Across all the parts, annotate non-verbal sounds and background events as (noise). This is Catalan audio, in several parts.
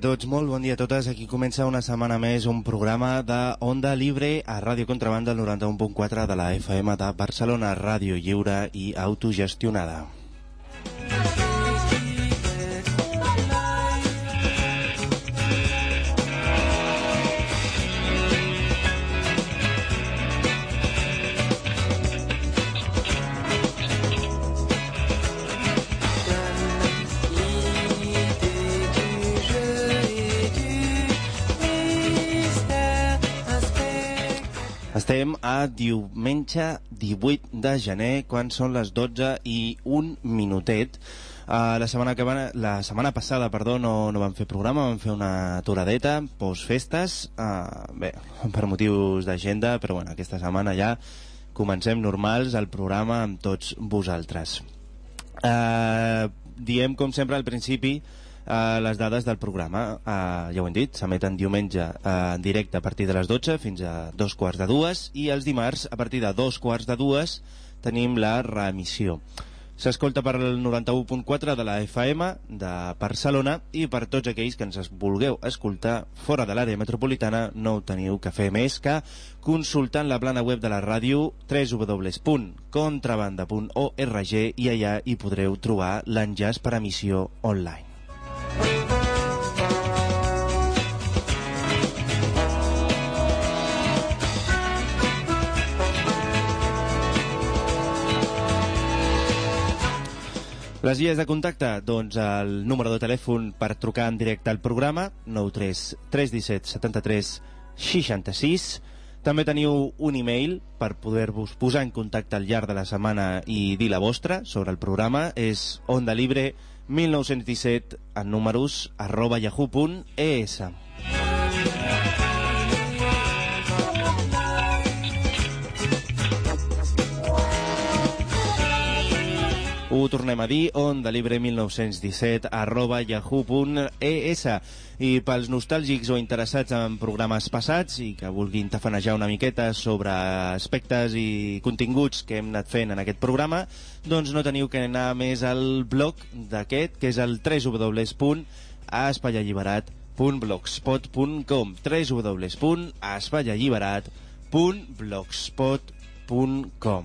A tots, molt bon dia a totes. Aquí comença una setmana més un programa de Onda Libre a Ràdio Contrabanda, el 91.4 de la FM de Barcelona, ràdio lliure i autogestionada. Diumenge 18 de gener, quan són les 12 i un minutet. Uh, la, setmana que va, la setmana passada perdó, no, no vam fer programa, vam fer una aturadeta postfestes, uh, bé, per motius d'agenda, però bueno, aquesta setmana ja comencem normals el programa amb tots vosaltres. Uh, diem, com sempre, al principi, uh, les dades del programa. Uh, ja ho hem dit, s'emeten diumenge uh, en directe a partir de les 12 fins a dos quarts de dues i els dimarts a partir de dos quarts de dues tenim la reemissió. S'escolta per el 91.4 de la FM de Barcelona i per tots aquells que ens vulgueu escoltar fora de l'àrea metropolitana no ho teniu que fer més que consultant la plana web de la ràdio www.contrabanda.org i allà hi podreu trobar l'enllaç per emissió online. Les vies de contacte, doncs el número de telèfon per trucar en directe al programa, 93 317 73 66. També teniu un e-mail per poder-vos posar en contacte al llarg de la setmana i dir la vostra sobre el programa. És ondalibre 1917 en números arroba yahoo.es. Ho tornem a dir, ondelibre1917 arroba yahoo.es i pels nostàlgics o interessats en programes passats i que vulguin tafanejar una miqueta sobre aspectes i continguts que hem anat fent en aquest programa, doncs no teniu que anar més al blog d'aquest, que és el www.espaialliberat.blogspot.com www.espaialliberat.blogspot.com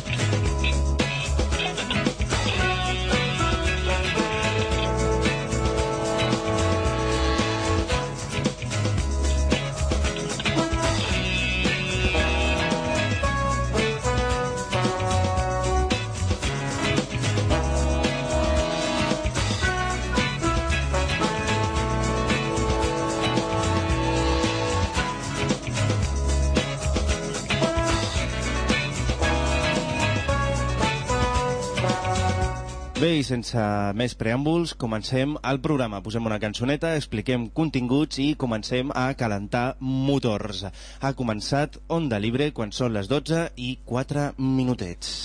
Bé, i sense més preàmbuls, comencem el programa. Posem una cançoneta, expliquem continguts i comencem a calentar motors. Ha començat Onda Libre quan són les 12 i 4 minutets.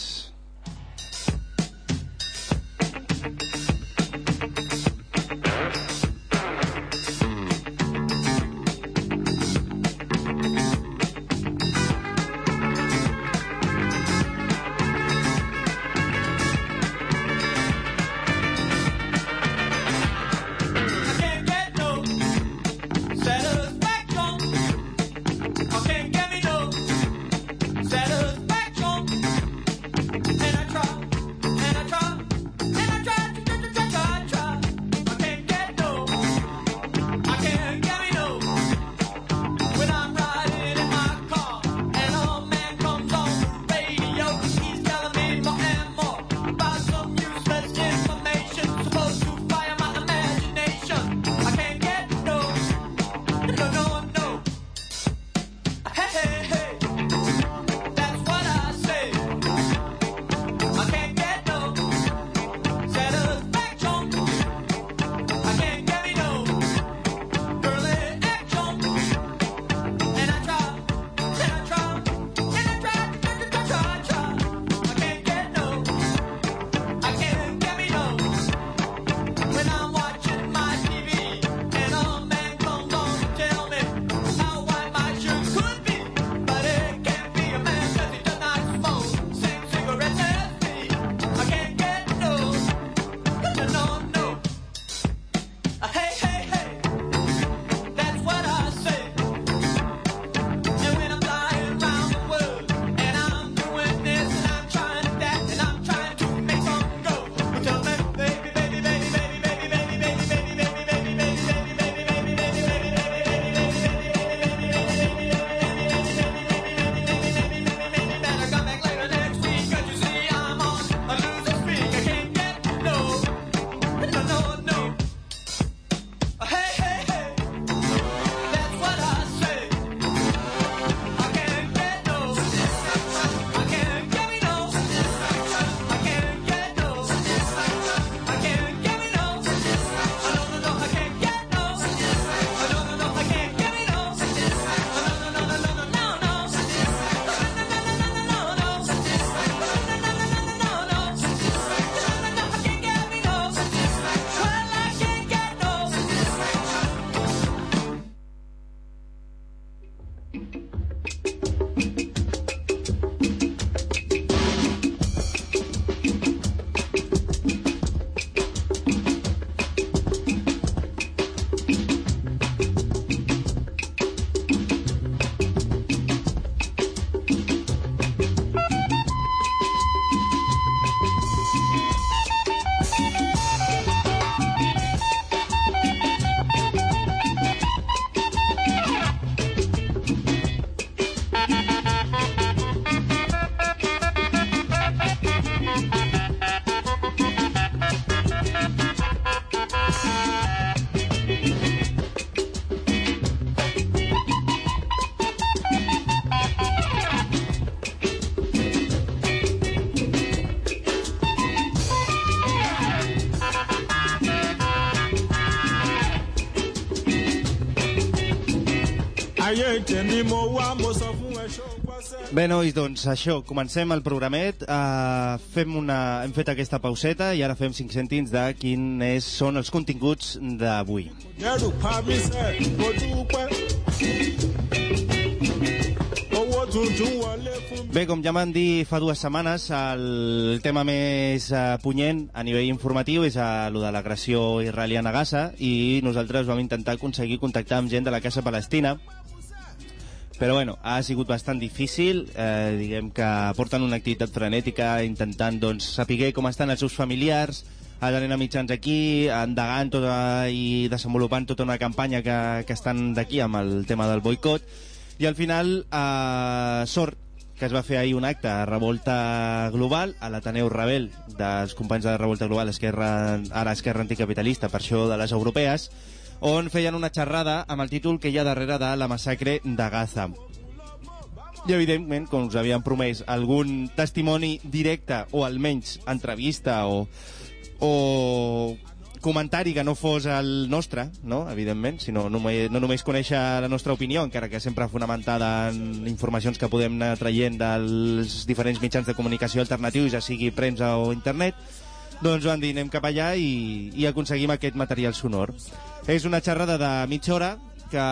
Bé, nois, doncs això, comencem el programet. Uh, fem una, hem fet aquesta pauseta i ara fem 5 cèntims de quin és, són els continguts d'avui. mi. Bé, com ja m'han dit fa dues setmanes, el tema més uh, punyent a nivell informatiu és uh, lo de l'agressió israeliana a Gaza i nosaltres vam intentar aconseguir contactar amb gent de la Casa Palestina però bueno, ha sigut bastant difícil, eh, diguem que porten una activitat frenètica intentant doncs, saber com estan els seus familiars, anant a mitjans aquí, endegant tota, i desenvolupant tota una campanya que, que estan d'aquí amb el tema del boicot, i al final, eh, sort que es va fer ahir un acte de revolta global a l'Ateneu Rebel dels companys de Revolta Global, Esquerra, ara Esquerra Anticapitalista, per això de les europees, on feien una xerrada amb el títol que hi ha darrere de la massacre de Gaza. I, evidentment, com us havien promès, algun testimoni directe o almenys entrevista o, o comentari que no fos el nostre, no? evidentment, sinó només, no només conèixer la nostra opinió, encara que sempre fonamentada en informacions que podem anar traient dels diferents mitjans de comunicació alternatius, ja sigui premsa o internet, doncs van dir, anem cap allà i, i aconseguim aquest material sonor. És una xerrada de mitja hora que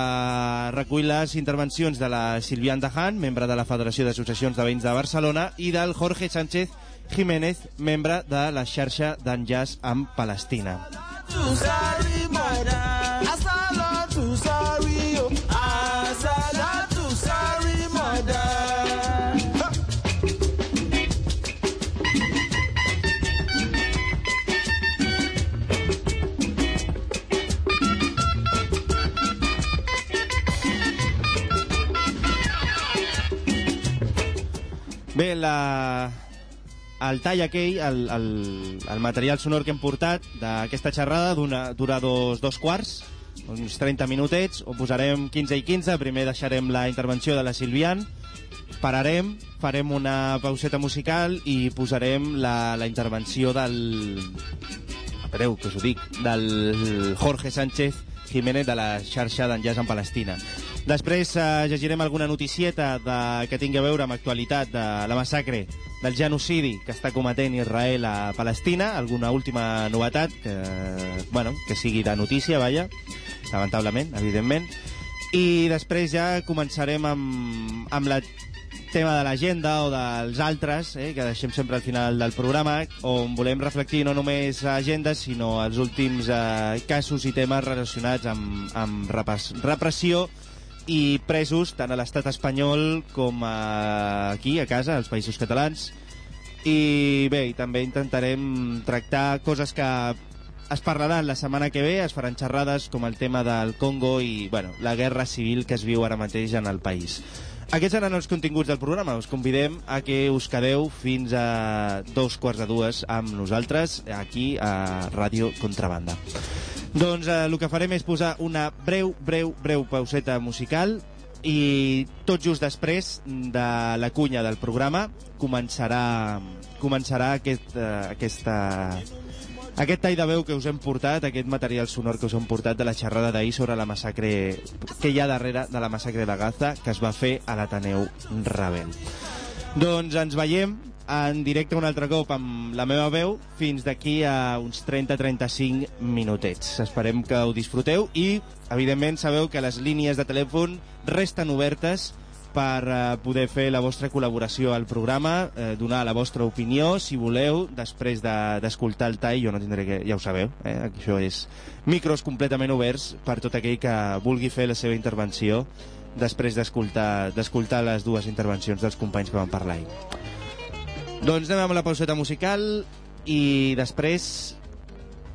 recull les intervencions de la Silvia Andahan, membre de la Federació d'Associacions de Veïns de Barcelona, i del Jorge Sánchez Jiménez, membre de la xarxa d'enllaç amb Palestina. Bé, la... el tall aquell, el, el, el material sonor que hem portat d'aquesta xerrada dura, dura dos, dos quarts, uns 30 minutets, ho posarem 15 i 15, primer deixarem la intervenció de la Silvian, pararem, farem una pauseta musical i posarem la, la intervenció del... Espereu, que us ho dic, del Jorge Sánchez Jiménez de la xarxa d'enllaç en Palestina. Després eh, llegirem alguna noticieta de, que tingui a veure amb actualitat de la massacre del genocidi que està cometent Israel a Palestina, alguna última novetat que, bueno, que sigui de notícia, vaja, lamentablement, evidentment. I després ja començarem amb, amb la tema de l'agenda o dels altres, eh, que deixem sempre al final del programa, on volem reflectir no només agendes, sinó els últims eh, casos i temes relacionats amb, amb repres repressió i presos tant a l'estat espanyol com a, aquí, a casa, als països catalans. I bé, i també intentarem tractar coses que es parlaran la setmana que ve, es faran xerrades com el tema del Congo i bueno, la guerra civil que es viu ara mateix en el país. Aquests seran els continguts del programa. Us convidem a que us quedeu fins a dos quarts de dues amb nosaltres aquí a Ràdio Contrabanda. Doncs eh, el que farem és posar una breu, breu, breu pauseta musical i tot just després de la cunya del programa començarà, començarà aquest, eh, aquesta, aquest tall de veu que us hem portat, aquest material sonor que us hem portat de la xerrada d'ahir sobre la massacre que hi ha darrere de la massacre de Gaza que es va fer a l'Ateneu Rebel. Doncs ens veiem en directe un altre cop amb la meva veu fins d'aquí a uns 30-35 minutets. Esperem que ho disfruteu i, evidentment, sabeu que les línies de telèfon resten obertes per eh, poder fer la vostra col·laboració al programa, eh, donar la vostra opinió, si voleu, després de- d'escoltar de, el tall, jo no tindré que... ja ho sabeu, eh? això és micros completament oberts per tot aquell que vulgui fer la seva intervenció després d'escoltar les dues intervencions dels companys que van parlar ahir. Doncs anem amb la pauseta musical i després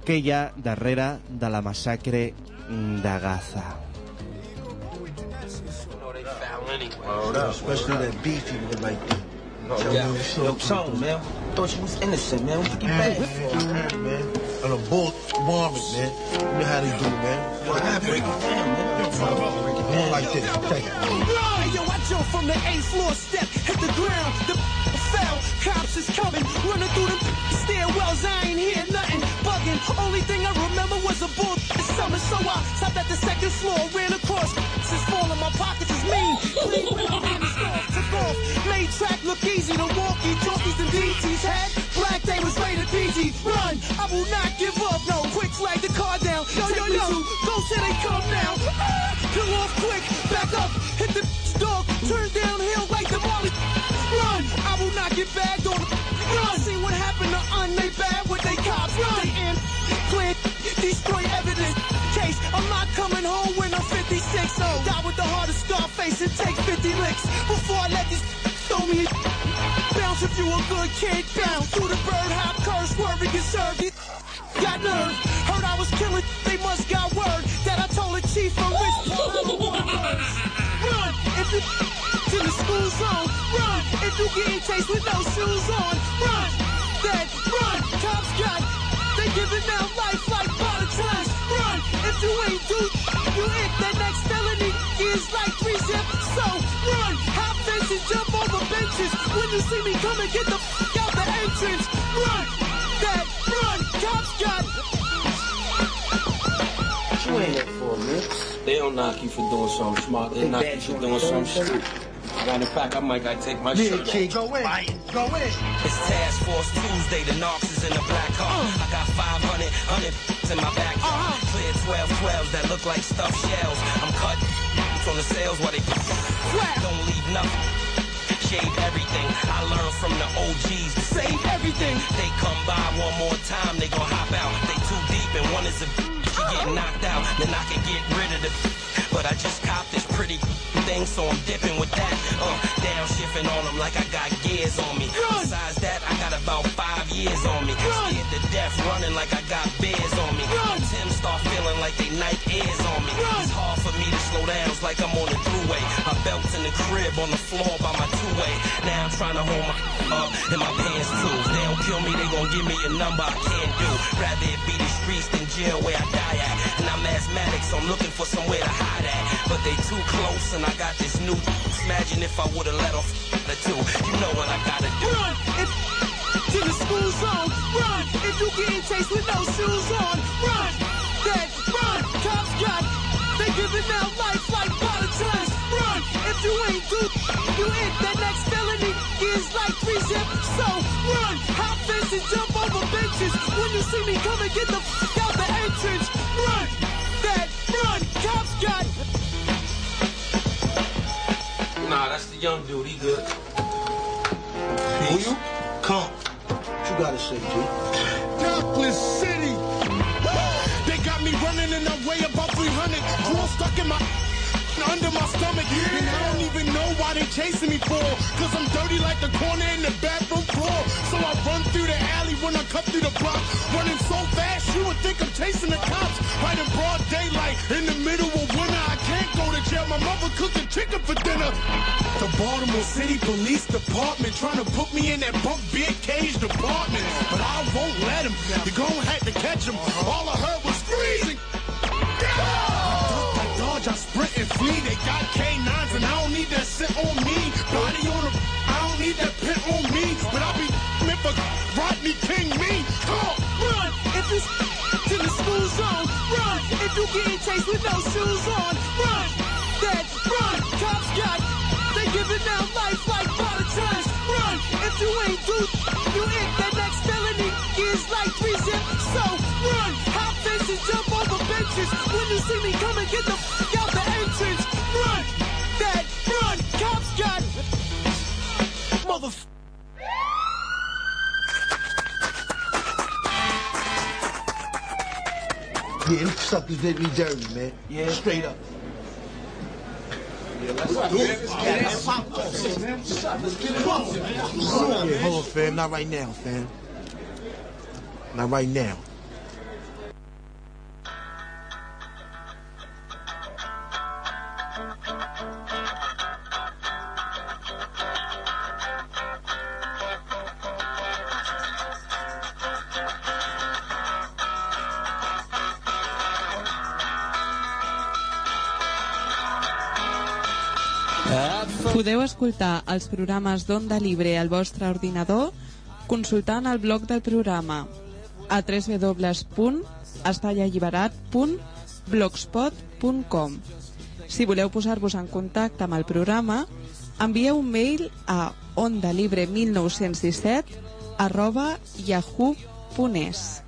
què hi ha darrere de la massacre de Gaza. Word up, especially that beefy with like that. Oh, yeah. Yo, Tone, man. Thought you was innocent, man. What you get bad for? man. On a bull bombing, man. You know how they do, man. What happened? Break it down, man. Break it down like this. Take it. Hey, yo, I jumped from the eighth floor step, hit the ground, the (laughs) fell. Cops is coming, running through the (laughs) stairwells. I ain't hear nothing, bugging. Only thing I remember was a bull summer, so I stopped at the second floor, ran across. Since falling, my pockets is store, took off. Made track look easy. The walkie talkies and DTs had. Black day was rated PG. Run, I will not give up. No, quick flag the car down. Yo, yo, yo, go till they come now. Ah, off quick, back up, hit the dog, turn downhill like the Molly. Run, I will not get bagged home when I'm 56. Oh, die with the heart of Scarface and take 50 licks before I let these throw me. a- Bounce if you a good kid, bounce through the bird hop curse, word we get served. It got nerve, heard I was killing, they must got word that I told the chief don't. Run if you to the school zone. Run if you getting chased with no shoes on. Run, that run, cops got. They giving out life like politics. When you see me coming, get the f- out the entrance. Run, that run, cops got. You ain't up for, man? They don't knock you for doing something smart. They knock you for doing something stupid. Matter of fact, I might gotta take my Yeah, shirt kid, off. go in. Go in. It's Task Force Tuesday, the Knox is in the black car. I got 500, 100 in my backyard. Uh-huh. Clear 12 12s that look like stuffed shells. I'm cut from the sales while they don't leave nothing. Shave everything. I learned from the OGs save everything. They come by one more time, they gon' hop out. They too deep and one is a get knocked out. Then I can get rid of the but I just copped this pretty thing, so I'm dipping with that. Uh, downshifting on them like I got gears on me. Besides that, I got about five years on me. Scared to death, running like I got bears on me. Tim start feeling like they Nike Airs on me. It's hard for me to slow down, it's like I'm on the throughway. My belt's in the crib on the floor by my two-way. Now I'm trying to hold my up in my pants too. If they don't kill me, they gon' give me a number I can't do. Rather it be the streets than jail where I die at. And I'm asthmatic, so I'm looking for somewhere to hide But they too close, and I got this new. Imagine if I would've let off the two. You know what I gotta do. Run if to the school zone. Run if you getting chased with no shoes on. Run that run. Cops got. They giving out life like politics. Run if you ain't do. You hit that next felony is like three zip. So run. Hop fences, jump over benches. When you see me coming, get the out the entrance. Run that run. Cops got. Nah, that's the young dude. He good. Who you? Come. What you gotta say, G? Douglas City. They got me running in that way about 300. Draw stuck in my under my stomach. And I don't even know why they chasing me for. Cause I'm dirty like the corner in the bathroom floor. So I run through the alley when I cut through the block. Running so fast, you would think I'm chasing the cops. Right in broad daylight, in the middle of winter. I can't go to jail. My mother cooking chicken for dinner. The Baltimore City Police Department trying to put me in that bunk big cage department. But I won't let them. They gon' have to catch them. All I heard was freezing. I I sprint and flee. They got K9s and I don't need that sit on me. Body on the, I don't need that pit on me. But I'll be if a Rodney King me. Come. Run if it's to the school zone. Run if you getting chased with no shoes on. Run that run. Cops got. They giving out life like politics. Run if you ain't do. You hit that next felony is like three zip. So run. Hop fences, jump over benches. When you see me coming, get the suckers did me dirty, man. Yeah. Straight up. Yeah, hold on, fam. Not right now, fam. Not right now. Escoltar els programes d'Onda Libre al vostre ordinador consultant el blog del programa a www.estallalliberat.blogspot.com Si voleu posar-vos en contacte amb el programa, envieu un mail a ondalibre1917 arroba yahoo.es.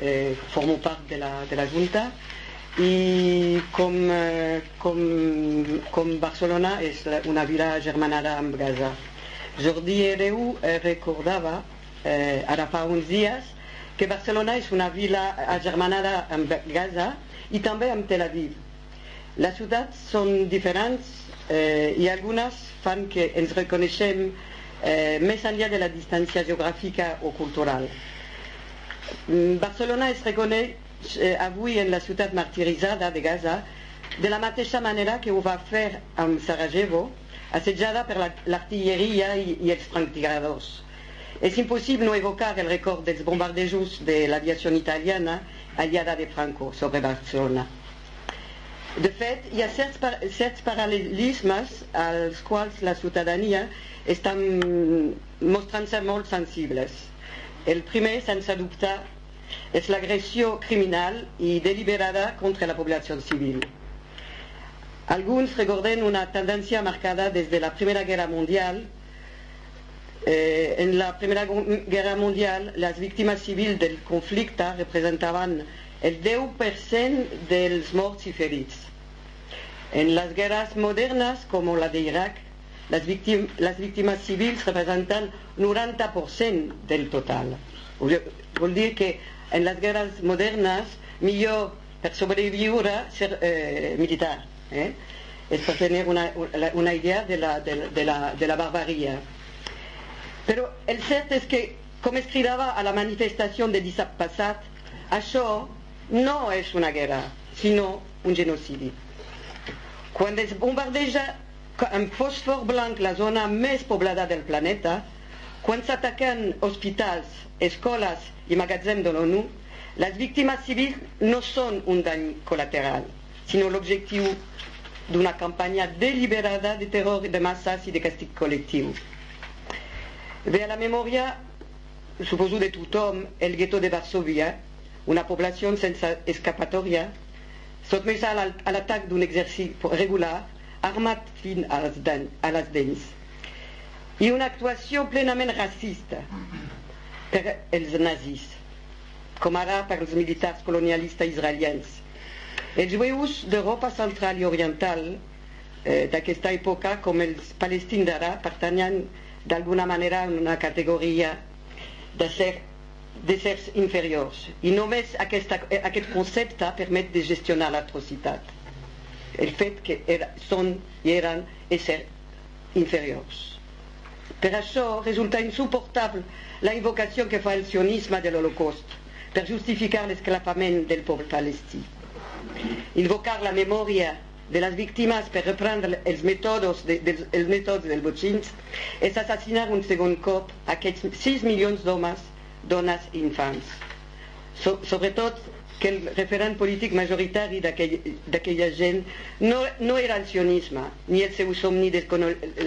eh, formo part de la, de la Junta i com, eh, com, com Barcelona és una vila germanada amb Gaza. Jordi Hereu eh, recordava eh, ara fa uns dies que Barcelona és una vila agermanada amb Gaza i també amb Tel Aviv. Les ciutats són diferents eh, i algunes fan que ens reconeixem eh, més enllà de la distància geogràfica o cultural. Mm, Barcelona es reconeix eh, avui en la ciutat martiritzada de Gaza de la mateixa manera que ho va fer amb Sarajevo, assetjada per la- l'artilleria i, i els franctiradors. És impossible no evocar el record dels bombardejos de l'aviació italiana aliada de Franco sobre Barcelona. De fet, hi ha certs, par certs paral·lelismes als quals la ciutadania està mm, mostrant-se molt sensibles. El primer, sense dubte, és l'agressió criminal i deliberada contra la població civil. Alguns recorden una tendència marcada des de la Primera Guerra Mundial. Eh, en la Primera Gu- Guerra Mundial, les víctimes civils del conflicte representaven el 10% dels morts i ferits. En les guerres modernes, com la d'Iraq, les, víctim, les víctimes civils representen 90% del total. Vol dir que en les guerres modernes, millor per sobreviure ser eh, militar. Eh? És per una, una- idea de la, de, de, la, de la el cert és que, com es cridava a la manifestació de dissabte passat, això no és una guerra, sinó un genocidi. Quan es bombardeja amb fòsfor blanc la zona més poblada del planeta, quan s'ataquen hospitals, escoles i magatzems de l'ONU, les víctimes civils no són un dany col·lateral, sinó l'objectiu d'una campanya deliberada de terror de masses i de castig col·lectiu. Ve a la memòria, suposo de tothom, el gueto de Varsovia, una població sense escapatòria, sotmesa a l'atac d'un exèrcit regular, armat fin a les, den, a les dents. I una actuació plenament racista per els nazis, com ara per els militars colonialistes israelians. Els jueus d'Europa central i oriental eh, d'aquesta època, com els palestins d'ara, pertanyen d'alguna manera a una categoria de ser d'éssers inferiors. I només aquesta, aquest concepte permet de gestionar l'atrocitat. El fet que era, són i eren éssers inferiors. Per això resulta insuportable la invocació que fa el sionisme de l'Holocaust per justificar l'esclafament del poble palestí. Invocar la memòria de les víctimes per reprendre els mètodes, de, els mètodes del botxins és assassinar un segon cop aquests 6 milions d'homes, dones i infants. So, sobretot que el referent polític majoritari d'aquell- d'aquella gent no, no era el sionisme ni el seu somni de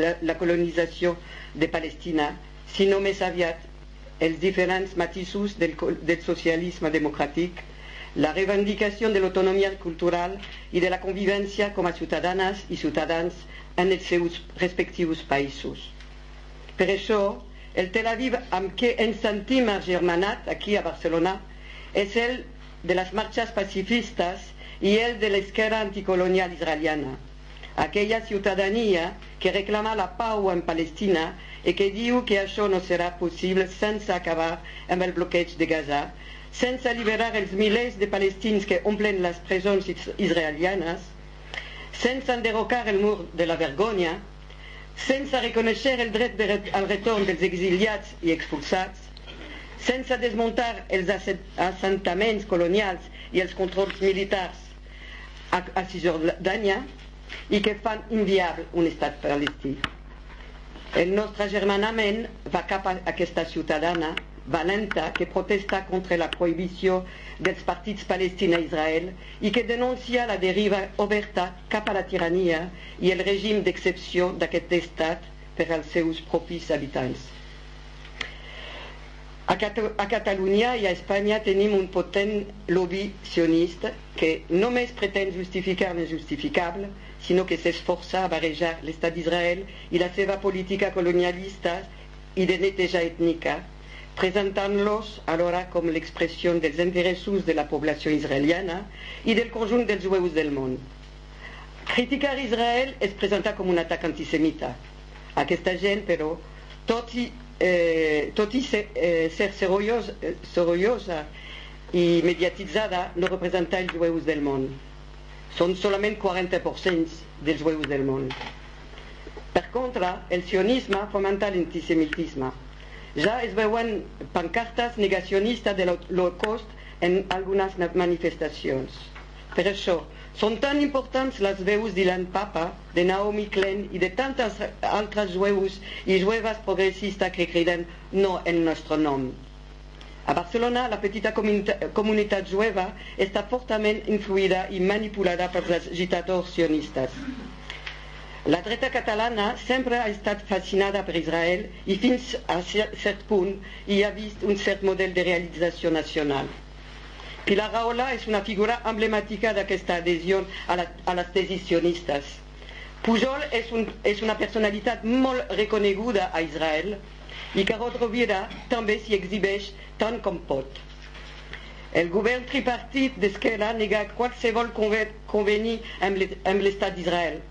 la, la colonització de Palestina, sinó més aviat els diferents matisos del, del socialisme democràtic, la reivindicació de l'autonomia cultural i de la convivència com a ciutadanes i ciutadans en els seus respectius països. Per això, el Tel Aviv amb què ens sentim agermanat aquí a Barcelona és el de les marxes pacifistes i el de l'esquerra anticolonial israeliana. Aquella ciutadania que reclama la pau en Palestina i que diu que això no serà possible sense acabar amb el bloqueig de Gaza, sense alliberar els milers de palestins que omplen les presons is- israelianes, sense enderrocar el mur de la vergonya, sense reconèixer el dret de re- al retorn dels exiliats i expulsats, sense desmuntar els asse- assentaments colonials i els controls militars a, a Cisjordània, i que fan inviable un estat palestí. El nostre germanament va cap a aquesta ciutadana valenta que protesta contra la prohibició dels partits Palestina i Israel i que denuncia la deriva oberta cap a la tirania i el règim d'excepció d'aquest estat per als seus propis habitants. A, Cat a Catalunya i a Espanya tenim un potent lobby sionista que només pretén justificar l'injustificable, sinó que s'esforça a barrejar l'estat d'Israel i la seva política colonialista i de neteja ètnica, presentant-los alhora com l'expressió dels interessos de la població israeliana i del conjunt dels jueus del món. Criticar Israel és presentar com un atac antisemita. Aquesta gent, però, tot i, eh, tot i ser, eh, ser sorollosa, sorollosa i mediatitzada, no representa els jueus del món. Són solament 40% dels jueus del món. Per contra, el sionisme fomenta l'antisemitisme. Ja es veuen pancartes negacionistes de l'Holocaust en algunes manifestacions. Per això, són tan importants les veus d'Ilan Papa, de Naomi Klein i de tantes altres jueus i jueves progressistes que criden no en nostre nom. A Barcelona, la petita comunitat jueva està fortament influïda i manipulada pels agitadors sionistes. La dreta catalana sempre ha estat fascinada per Israel i fins a cert punt hi ha vist un cert model de realització nacional. Pilar Rahola és una figura emblemàtica d'aquesta adhesió a, la, a les tesis sionistes. Pujol és, un, és una personalitat molt reconeguda a Israel i Carod Rovira també s'hi exhibeix tant com pot. El govern tripartit d'Esquerra nega qualsevol conveni amb l'estat d'Israel,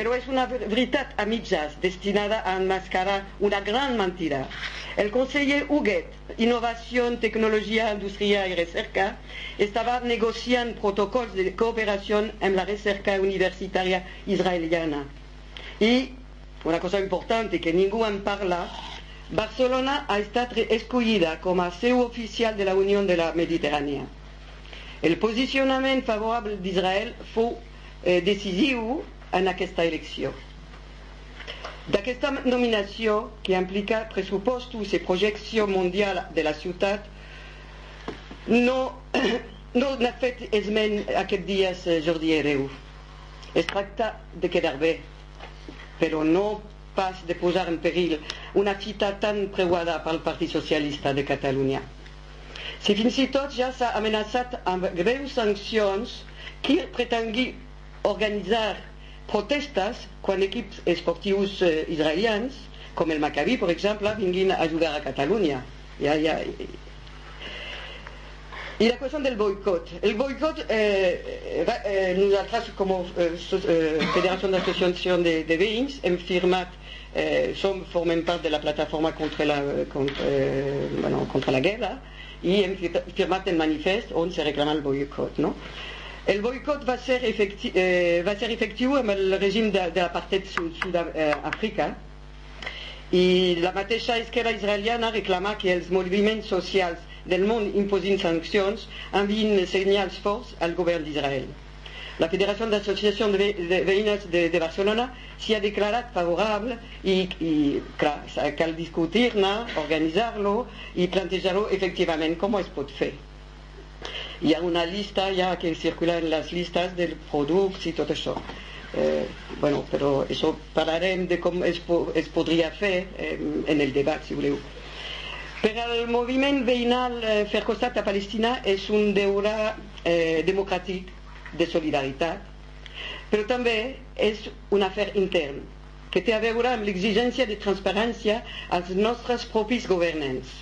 però és una veritat a mitges destinada a enmascarar una gran mentida. El conseller Huguet, Innovació, Tecnologia, Indústria i Recerca, estava negociant protocols de cooperació amb la recerca universitària israeliana. I, una cosa important que ningú en parla, Barcelona ha estat escollida com a seu oficial de la Unió de la Mediterrània. El posicionament favorable d'Israel fou eh, decisiu en aquesta elecció. D'aquesta nominació, que implica pressupostos i projecció mundial de la ciutat, no, (clears throat) no n'ha fet esment aquests dies Jordi Hereu. Es tracta de quedar bé, però no pas de posar en perill una fita tan preuada pel Partit Socialista de Catalunya. Si fins i tot ja s'ha amenaçat amb greus sancions qui pretengui organitzar protestes quan equips esportius eh, israelians, com el Maccabi, per exemple, vinguin a ajudar a Catalunya. La qüestió del boicot. El boicot, eh, eh, nosaltres com a eh, d'Associació de, de Veïns hem firmat eh, part de la plataforma contra la, contra, eh, bueno, la guerra firmat el manifest on se reclama el boicot. No? El boicot va ser, efectiu, eh, va ser de, de l'apartheid sud-africà i la mateixa esquerra israeliana reclama que els moviments socials del món imposin sancions envien senyals forts al govern d'Israel. La Federació d'Associació de, de de, de Barcelona s'hi ha declarat favorable i, i clar, cal discutir-ne, organitzar-lo i plantejar-lo efectivament com. Hi ha una llista ja que circula en les llistes dels productes i tot això. Eh, bueno, però això parlarem de com es, po es podria fer eh, en el debat, si voleu. Per al moviment veïnal eh, fer costat a Palestina és un deure eh, democràtic de solidaritat, però també és un afer intern que té a veure amb l'exigència de transparència als nostres propis governants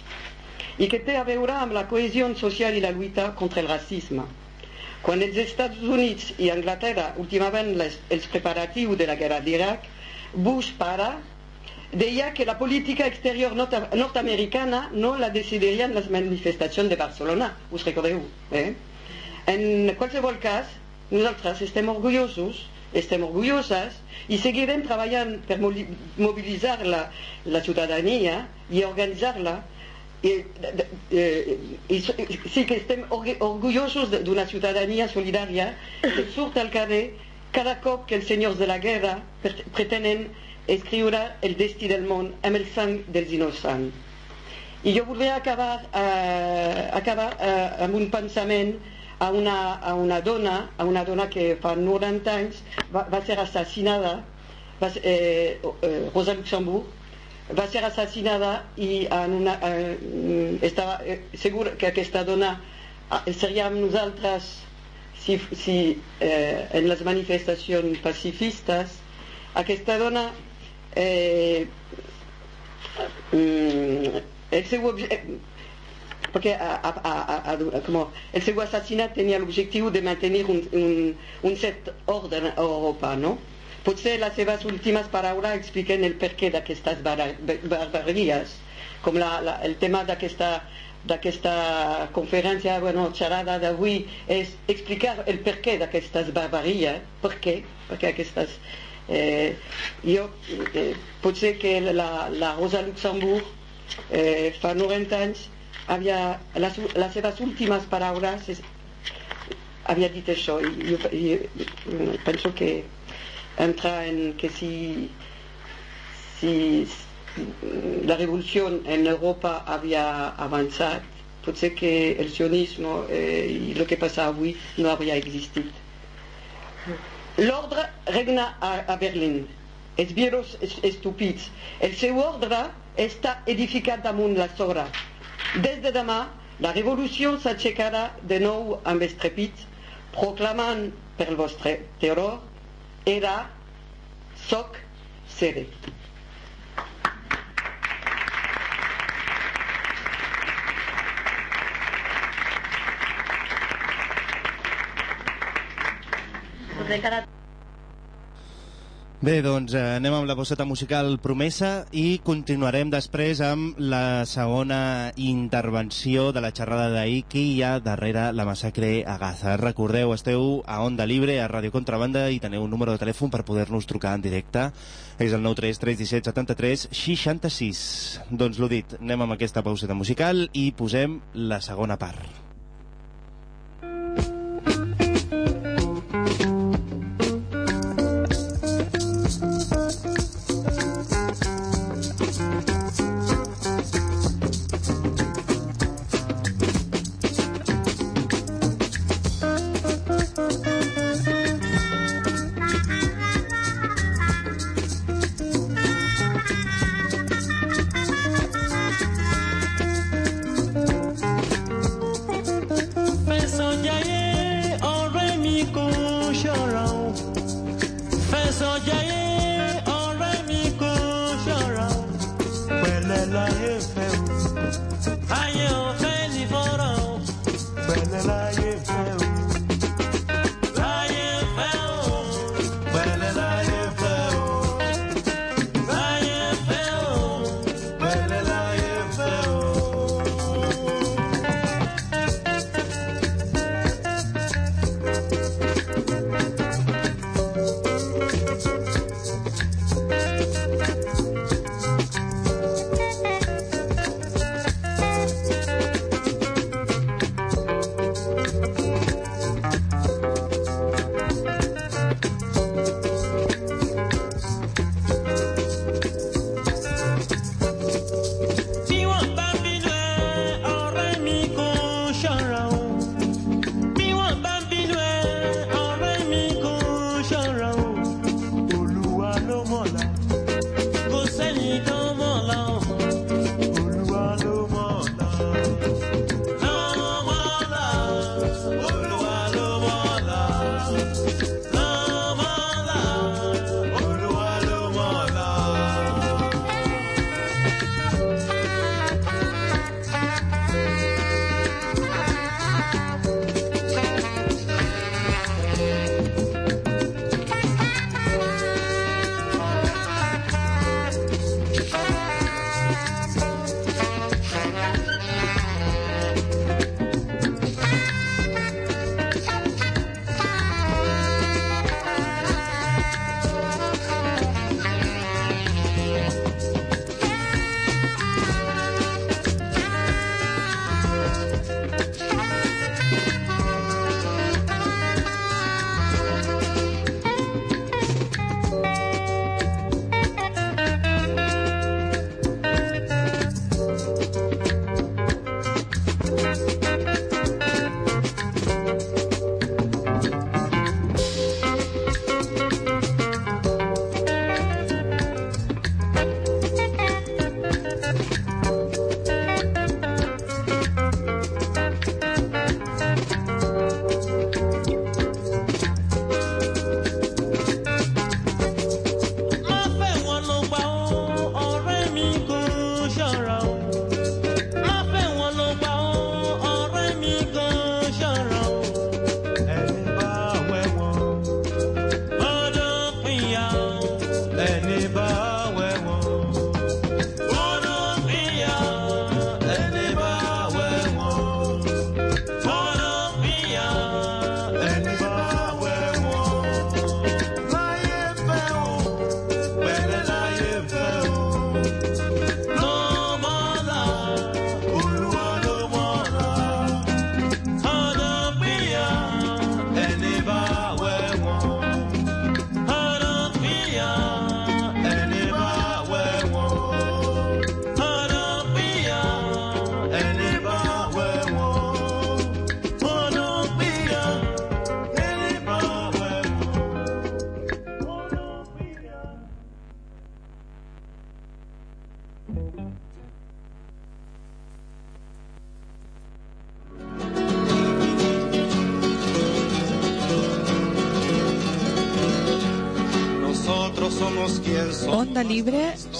i que té a veure amb la cohesió social i la lluita contra el racisme. Quan els Estats Units i Anglaterra ultimaven les, els preparatius de la guerra d'Iraq, Bush para deia que la política exterior nord-americana no la decidirien les manifestacions de Barcelona, us recordeu? Eh? En qualsevol cas, nosaltres estem orgullosos, estem orgulloses i seguirem treballant per mobilitzar la, la ciutadania i organitzar-la i, i, i, sí que estem orgullosos d'una ciutadania solidària que surt al carrer cada cop que els senyors de la guerra pretenen escriure el destí del món amb el sang dels innocents. I jo voldria acabar, eh, acabar eh, amb un pensament a una, a una dona, a una dona que fa 90 anys va, va ser assassinada, va, eh, eh, Rosa Luxemburg, va ser assassinada i en una, eh, estava eh, segur que aquesta dona eh, seria amb nosaltres si, si eh, en les manifestacions pacifistes aquesta dona eh, mm, el seu objectiu perquè a, a, a, a, com, el seu assassinat tenia l'objectiu de mantenir un, un, un cert ordre a Europa, no? Potser les seves últimes paraules expliquen el perquè d'aquestes barbaries, com la, la, el tema d'aquesta d'aquesta conferència, bueno, xerrada d'avui, és explicar el perquè d'aquestes barbaries, per què, perquè aquestes... Eh, jo, eh, potser que la, la Rosa Luxemburg eh, fa 90 anys havia, les, les seves últimes paraules havia dit això i jo, jo penso que entra en que si, si la revolució en Europa havia avançat potser que el sionisme eh, i el que passa avui no hauria existit l'ordre regna a, a Berlín. Els virus es- estúpids. El seu ordre està edificat damunt la sorra des de demà la revolució s'aixecarà de nou amb estrepit proclamant per el vostre terror era Sok Sere. de cada Bé, doncs eh, anem amb la bosseta musical Promesa i continuarem després amb la segona intervenció de la xerrada d'ahir que hi ha darrere la massacre a Gaza. Recordeu, esteu a Onda Libre, a Ràdio Contrabanda i teniu un número de telèfon per poder-nos trucar en directe. És el 93 317 73 66. Doncs l'ho dit, anem amb aquesta pauseta musical i posem la segona part.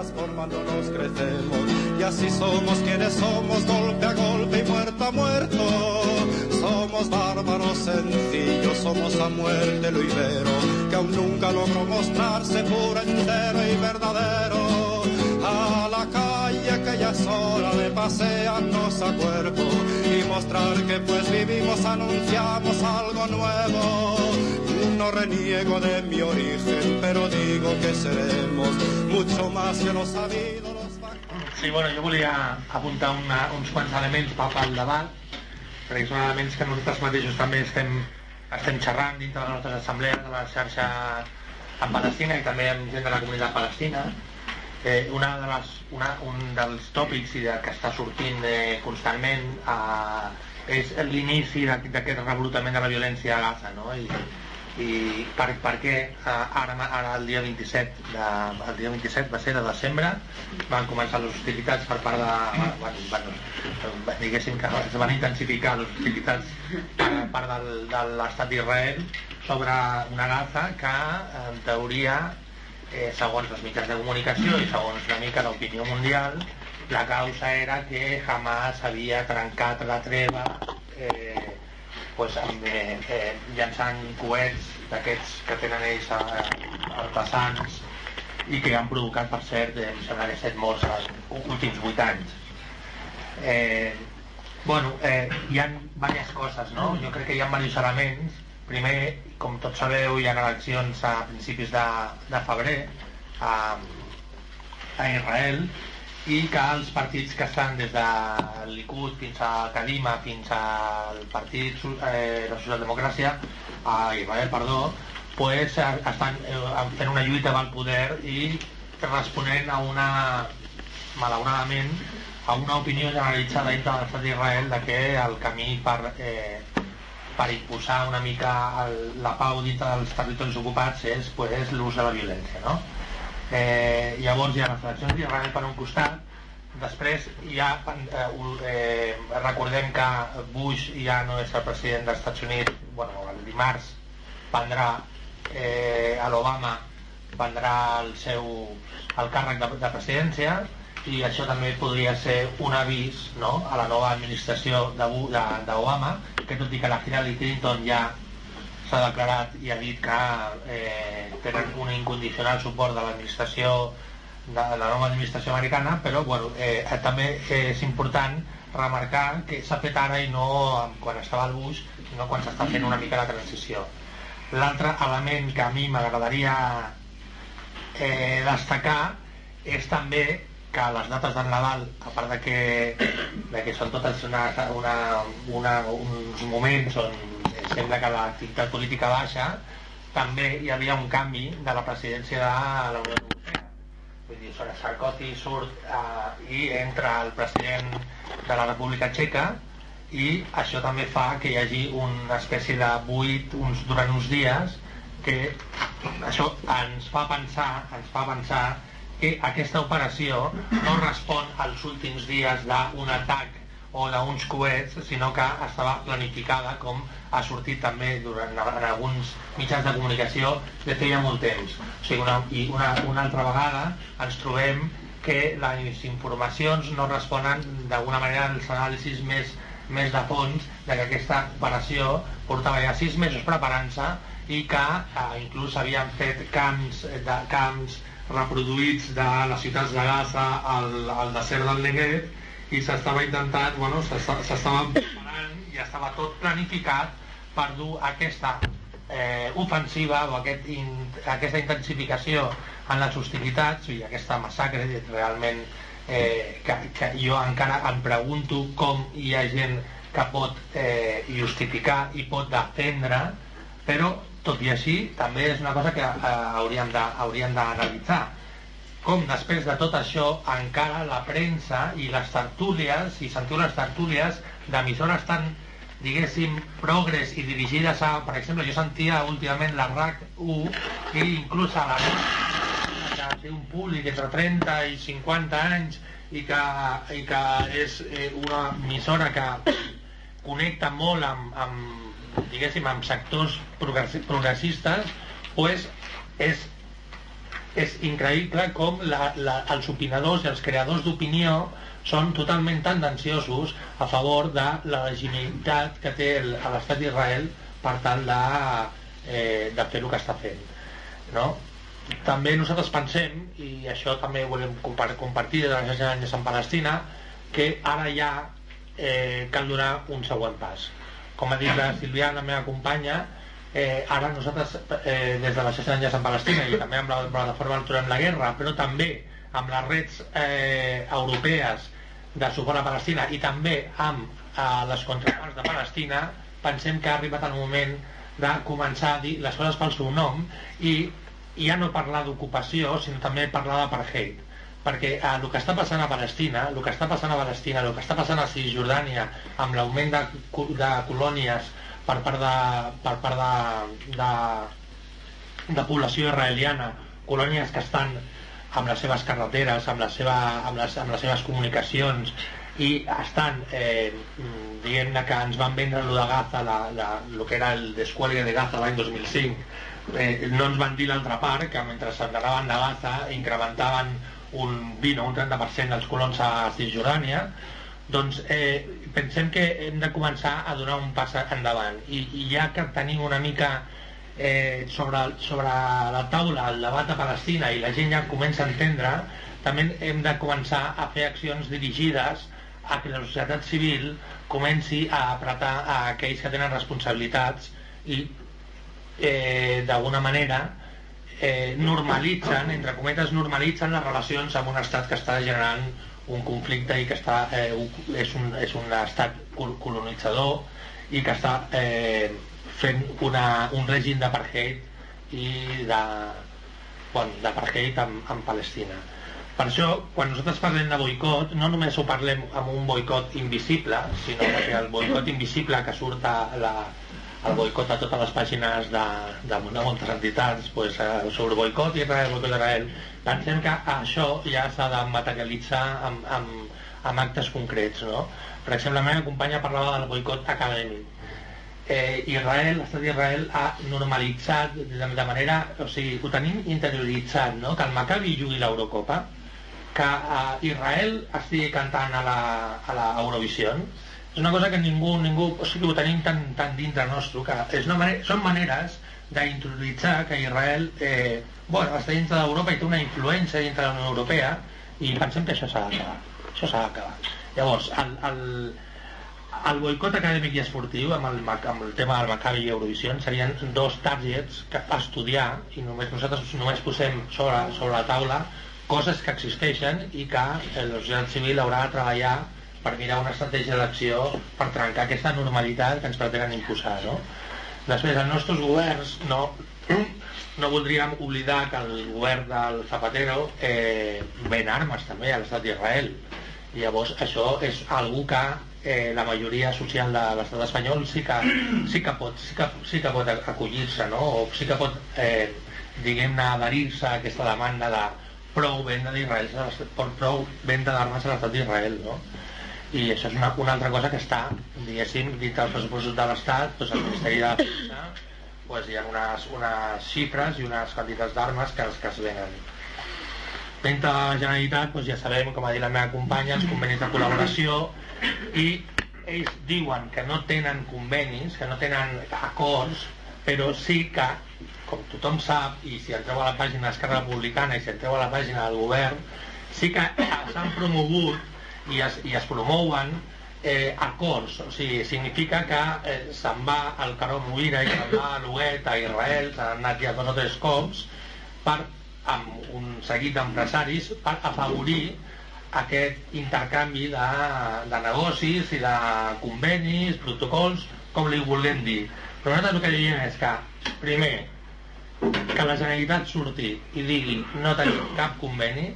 Transformándonos crecemos. Y así somos quienes somos golpe a golpe y muerto a muerto. Somos bárbaros sencillos somos a muerte lo ibero que aún nunca logró mostrarse puro entero y verdadero. A la calle que ya es hora de pasearnos a cuerpo y mostrar que pues vivimos anunciamos algo nuevo no reniego de mi origen, pero digo que seremos mucho más que lo sabido. Los... Sí, bueno, jo volia apuntar una, uns quants elements pel, pel debat, perquè són elements que nosaltres mateixos també estem, estem xerrant dintre de les nostres assemblees, de la xarxa en Palestina i també amb gent de la comunitat palestina. Eh, una de les, una, un dels tòpics i de, que està sortint eh, constantment eh, és l'inici d'aquest rebrutament de la violència a Gaza, no? I, i per, per què eh, ara, ara el dia 27 de, el dia 27 va ser de desembre van començar les hostilitats per part de bueno, bueno, diguéssim que es van intensificar les hostilitats per part del, de l'estat d'Israel sobre una Gaza que en teoria eh, segons els mitjans de comunicació i segons una mica l'opinió mundial la causa era que Hamas havia trencat la treva eh, pues, eh, eh, llançant coets d'aquests que tenen ells eh, artesans i que han provocat, per cert, eh, em sembla que 7 morts als últims 8 anys. Eh, bueno, eh, hi ha diverses coses, no? Jo crec que hi ha diversos elements. Primer, com tots sabeu, hi ha eleccions a principis de, de febrer a, a Israel i que els partits que estan des de Likud fins a Kadima fins al partit eh, la socialdemocràcia a Israel, perdó pues, estan eh, fent una lluita pel poder i responent a una malauradament a una opinió generalitzada dintre de l'estat d'Israel que el camí per, eh, per imposar una mica el, la pau dintre dels territoris ocupats és pues, l'ús de la violència no? Eh, llavors hi ha les eleccions d'Israel per un costat, després ha, eh, eh, recordem que Bush ja no és el president dels Estats Units, bueno, el dimarts prendrà eh, a l'Obama prendrà el seu el càrrec de, de presidència i això també podria ser un avís no, a la nova administració d'Obama que tot i que la Hillary Clinton ja s'ha declarat i ha dit que eh, tenen un incondicional suport de l'administració de la nova administració americana, però bueno, eh, també és important remarcar que s'ha fet ara i no quan estava al Bush, sinó quan s'està fent una mica la transició. L'altre element que a mi m'agradaria eh, destacar és també que les dates del Nadal, a part de que, de que són totes una, una, una, uns moments on sembla que l'activitat política baixa, també hi havia un canvi de la presidència de la Unió Europea. Vull dir, Sarkozy surt eh, i entra el president de la República Txeca i això també fa que hi hagi una espècie de buit uns, durant uns dies que això ens fa pensar, ens fa pensar que aquesta operació no respon als últims dies d'un atac o d'uns coets, sinó que estava planificada com ha sortit també durant, en alguns mitjans de comunicació de feia molt temps. O sigui, una, I una, una altra vegada ens trobem que les informacions no responen d'alguna manera als anàlisis més, més de fons de que aquesta operació portava ja sis mesos preparant-se i que eh, inclús havien fet camps, de, camps reproduïts de les ciutats de Gaza al, al desert del Negev i s'estava intentant, bueno, s'estava preparant i estava tot planificat per dur aquesta eh, ofensiva o aquest in, aquesta intensificació en les hostilitats i aquesta massacre realment eh, que, que jo encara em pregunto com hi ha gent que pot eh, justificar i pot defendre però tot i així també és una cosa que eh, hauríem d'analitzar. Com després de tot això encara la premsa i les tertúlies, i sentiu les tertúlies d'emissores tan, diguéssim, progres i dirigides a, per exemple, jo sentia últimament la RAC 1 i inclús a la que té un públic entre 30 i 50 anys i que, i que és eh, una emissora que connecta molt amb, amb diguéssim, amb sectors progressistes, pues és, és increïble com la, la, els opinadors i els creadors d'opinió són totalment tendenciosos a favor de la legitimitat que té l'estat d'Israel per tal de, eh, de fer el que està fent. No? També nosaltres pensem, i això també volem compar compartir de xarxa d'Anyes en Palestina, que ara ja eh, cal donar un següent pas. Com ha dit la Silvia, la meva companya, eh, ara nosaltres eh, des de la xarxa d'Anyes en Palestina i també amb la plataforma Aturem la Guerra, però també amb les reds eh, europees de suport a Palestina i també amb eh, les contraparts de Palestina, pensem que ha arribat el moment de començar a dir les coses pel seu nom i i ja no parlar d'ocupació, sinó també parlar d'apartheid. Perquè eh, el que està passant a Palestina, el que està passant a Palestina, el que està passant a Cisjordània, amb l'augment de, de colònies per part de, per part de, de, de població israeliana, colònies que estan amb les seves carreteres, amb, la seva, amb, les, amb les seves comunicacions i estan, eh, diguem-ne que ens van vendre lo de Gaza, la, la, lo que era el descuelgue de Gaza l'any 2005, eh, no ens van dir l'altra part, que mentre s'anaven de Gaza incrementaven un 20 o un 30% dels colons a Cisjordània, doncs eh, pensem que hem de començar a donar un pas endavant. I, i ja que tenim una mica eh, sobre, sobre la taula el debat de Palestina i la gent ja comença a entendre també hem de començar a fer accions dirigides a que la societat civil comenci a apretar a aquells que tenen responsabilitats i eh, d'alguna manera eh, normalitzen, entre cometes, normalitzen les relacions amb un estat que està generant un conflicte i que està, eh, és, un, és un estat col- colonitzador i que està eh, fent una, un règim d'apartheid i de, bueno, d'apartheid amb, amb Palestina. Per això, quan nosaltres parlem de boicot, no només ho parlem amb un boicot invisible, sinó que el boicot invisible que surt a la, el boicot a totes les pàgines de, de, de moltes entitats pues, eh, sobre boicot Israel, boicot Israel, pensem que això ja s'ha de materialitzar amb, amb, amb actes concrets. No? Per exemple, la meva companya parlava del boicot acadèmic. Eh, Israel, l'estat d'Israel ha normalitzat de, de manera, o sigui, ho tenim interioritzat, no? que el Maccabi jugui l'Eurocopa, que eh, Israel estigui cantant a la, a la és una cosa que ningú, ningú, o sigui, ho tenim tan, tan dintre nostre, que és una manera, són maneres d'interioritzar que Israel eh, bueno, està dintre d'Europa i té una influència dintre de la Unió Europea i pensem que això s'ha d'acabar. Això s'ha d'acabar. Llavors, el, el, el boicot acadèmic i esportiu amb el, amb el tema del Maccabi i Eurovision serien dos targets que a estudiar i només nosaltres només posem sobre, sobre la taula coses que existeixen i que la societat civil haurà de treballar per mirar una estratègia d'acció per trencar aquesta normalitat que ens pretenen imposar no? després els nostres governs no, no voldríem oblidar que el govern del Zapatero eh, ven armes també a l'estat d'Israel llavors això és algú que eh, la majoria social de l'estat espanyol sí que, sí que pot, sí que, sí que pot acollir-se no? o sí que pot eh, diguem-ne adherir-se a aquesta demanda de prou venda d'Israel prou venda d'armes a l'estat d'Israel no? I això és una, una altra cosa que està diguéssim dintre dels pressupostos de l'Estat doncs el Ministeri de Defensa doncs hi ha unes, unes xifres i unes quantitats d'armes que, que es venen. Dintre de la Generalitat doncs ja sabem, com ha dit la meva companya els convenis de col·laboració i ells diuen que no tenen convenis, que no tenen acords però sí que com tothom sap, i si entreu a la pàgina d'Esquerra Republicana i si entreu a la pàgina del govern, sí que s'han promogut i es, i es promouen eh, acords, o sigui, significa que eh, se'n va al Caró Movira i se'n va a Luguet, a Israel, s'han anat ja dos o tres cops per, amb un seguit d'empresaris per afavorir aquest intercanvi de, de negocis i de convenis, protocols, com li vulguem dir. Però nosaltres el que diem és que, primer, que la Generalitat surti i digui no tenim cap conveni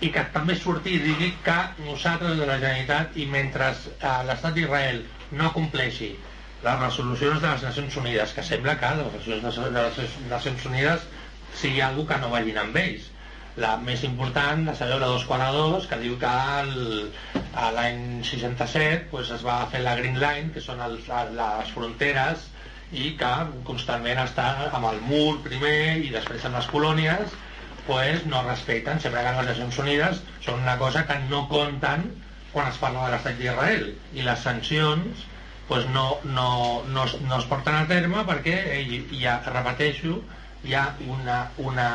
i que també surti i digui que nosaltres de la Generalitat i mentre eh, l'estat d'Israel no compleixi les resolucions de les Nacions Unides, que sembla que les resolucions de les Nacions Unides sigui algú que no vagin amb ells. La més important, la sabeu, la 242, que diu que l'any 67 pues, es va fer la Green Line, que són els, les fronteres, i que constantment està amb el mur primer i després amb les colònies pues, no respecten, sempre que les Nacions Unides són una cosa que no compten quan es parla de l'estat d'Israel. I les sancions pues, no, no, no, no es porten a terme perquè hi ha, repeteixo hi ha una, una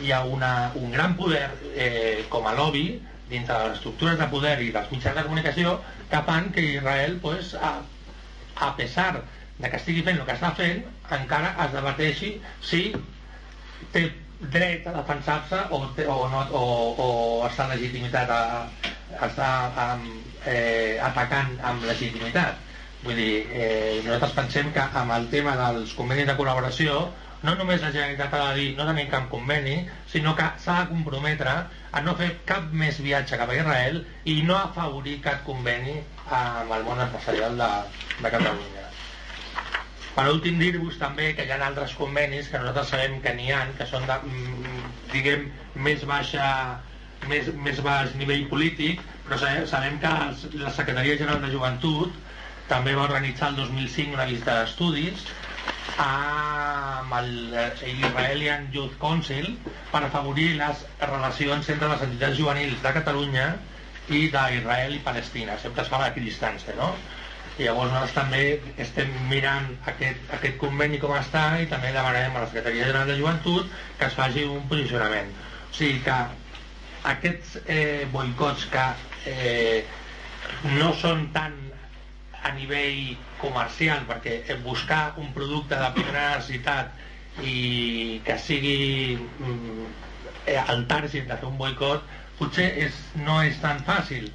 hi ha una, un gran poder eh, com a lobby dintre de les estructures de poder i dels mitjans de comunicació que fan que Israel pues, a, a pesar de que estigui fent el que està fent encara es debateixi si té dret a defensar-se o, o, no, o, o està legitimitat a, a estar amb, eh, atacant amb legitimitat vull dir, eh, nosaltres pensem que amb el tema dels convenis de col·laboració no només la Generalitat ha de dir no tenim cap conveni, sinó que s'ha de comprometre a no fer cap més viatge cap a Israel i no afavorir cap conveni amb el món empresarial de, de Catalunya. Per últim dir-vos també que hi ha altres convenis que nosaltres sabem que n'hi ha, que són de, mm, diguem, més baixa més, més baix nivell polític, però sabem, que la Secretaria General de Joventut també va organitzar el 2005 una visita d'estudis amb el eh, Israelian Youth Council per afavorir les relacions entre les entitats juvenils de Catalunya i d'Israel i Palestina, sempre es fa a equidistància, no? I llavors nosaltres també estem mirant aquest, aquest conveni com està i també demanarem a la Secretaria General de Joventut que es faci un posicionament. O sigui que aquests eh, boicots que eh, no són tan a nivell comercial perquè buscar un producte de primera necessitat i que sigui mm, eh, el target de fer un boicot potser és, no és tan fàcil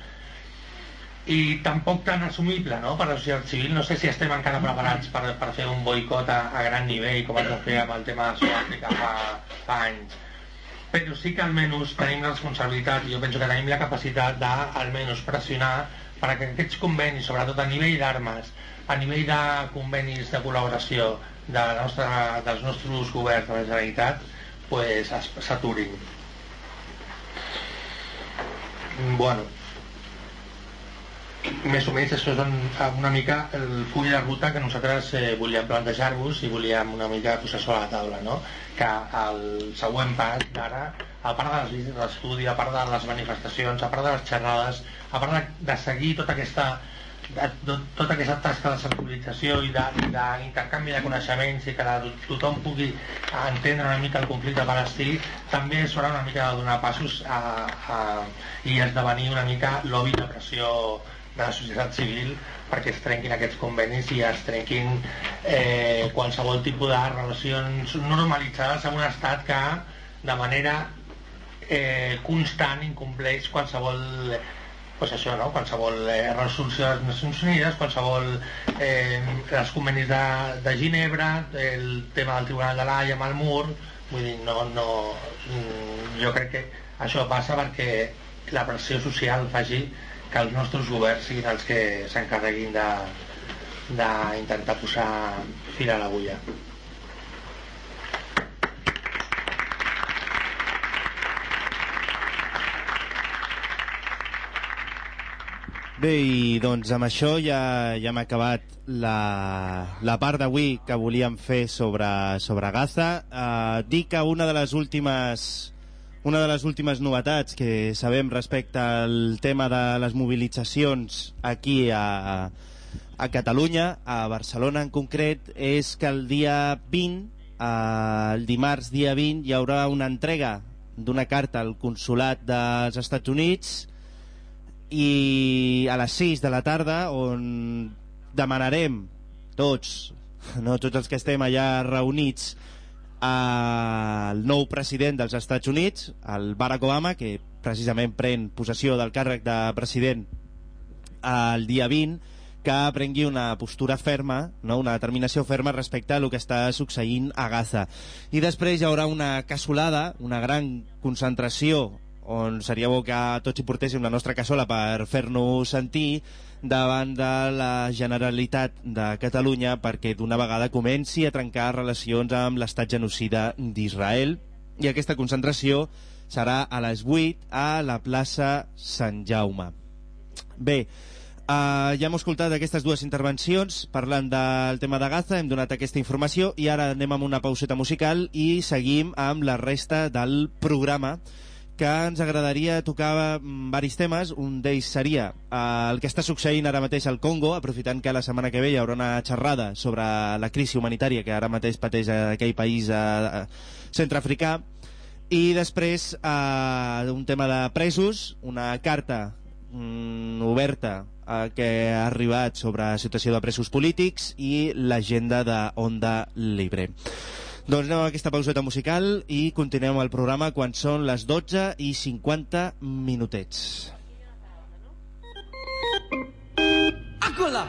i tampoc tan assumible no? per la societat civil no sé si estem encara preparats per, per fer un boicot a, a gran nivell com es fer amb el tema de Sud-àfrica fa, fa anys però sí que almenys tenim la responsabilitat i jo penso que tenim la capacitat d'almenys pressionar perquè aquests convenis, sobretot a nivell d'armes, a nivell de convenis de col·laboració de la nostra, dels nostres governs de la Generalitat, pues. Bueno, més o menys això és un- una mica el full de ruta que nosaltres eh, volíem plantejar-vos i volíem una mica posar sobre la taula, no? Que el següent pas d'ara, a part de les visites d'estudi, a part de les manifestacions, a part de les xerrades, a part de, de seguir tota aquesta de, de, tota aquesta tasca de sensibilització i de- d'intercanvi de, de coneixements i que la, tothom pugui entendre una mica el conflicte palestí, també s'haurà una mica de donar passos a, a, i esdevenir una mica lobby de pressió de la societat civil perquè es trenquin aquests convenis i es trenquin eh, qualsevol tipus de relacions normalitzades amb un estat que de manera eh, constant incompleix qualsevol pues això, no? qualsevol eh, resolució de les Nacions Unides, qualsevol eh, els convenis de, de Ginebra, el tema del Tribunal de l'Haia amb el mur, vull dir, no, no, mm, jo crec que això passa perquè la pressió social faci que els nostres governs siguin els que s'encarreguin d'intentar posar fil a l'agulla. Bé, i doncs amb això ja, ja hem acabat la, la part d'avui que volíem fer sobre, sobre Gaza. Uh, dic que una de les últimes una de les últimes novetats que sabem respecte al tema de les mobilitzacions aquí a, a Catalunya, a Barcelona en concret, és que el dia 20, eh, el dimarts dia 20, hi haurà una entrega d'una carta al consulat dels Estats Units i a les 6 de la tarda on demanarem tots, no tots els que estem allà reunits, al nou president dels Estats Units, el Barack Obama, que precisament pren possessió del càrrec de president el dia 20, que prengui una postura ferma, no? una determinació ferma respecte a el que està succeint a Gaza. I després hi haurà una cassolada, una gran concentració on seria bo que tots hi portéssim la nostra cassola per fer-nos sentir davant de la Generalitat de Catalunya perquè d'una vegada comenci a trencar relacions amb l'estat genocida d'Israel. I aquesta concentració serà a les 8 a la plaça Sant Jaume. Bé, Uh, ja hem escoltat aquestes dues intervencions. Parlant del tema de Gaza, hem donat aquesta informació i ara anem amb una pauseta musical i seguim amb la resta del programa que ens agradaria tocar mm, varis temes. Un d'ells seria uh, el que està succeint ara mateix al Congo, aprofitant que la setmana que ve hi haurà una xerrada sobre la crisi humanitària que ara mateix pateix aquell país uh, centroafricà. I després uh, un tema de presos, una carta mm, oberta eh, que ha arribat sobre la situació de presos polítics i l'agenda de Onda Libre. Doncs anem a aquesta pauseta musical i continuem el programa quan són les 12 i 50 minutets. Akola.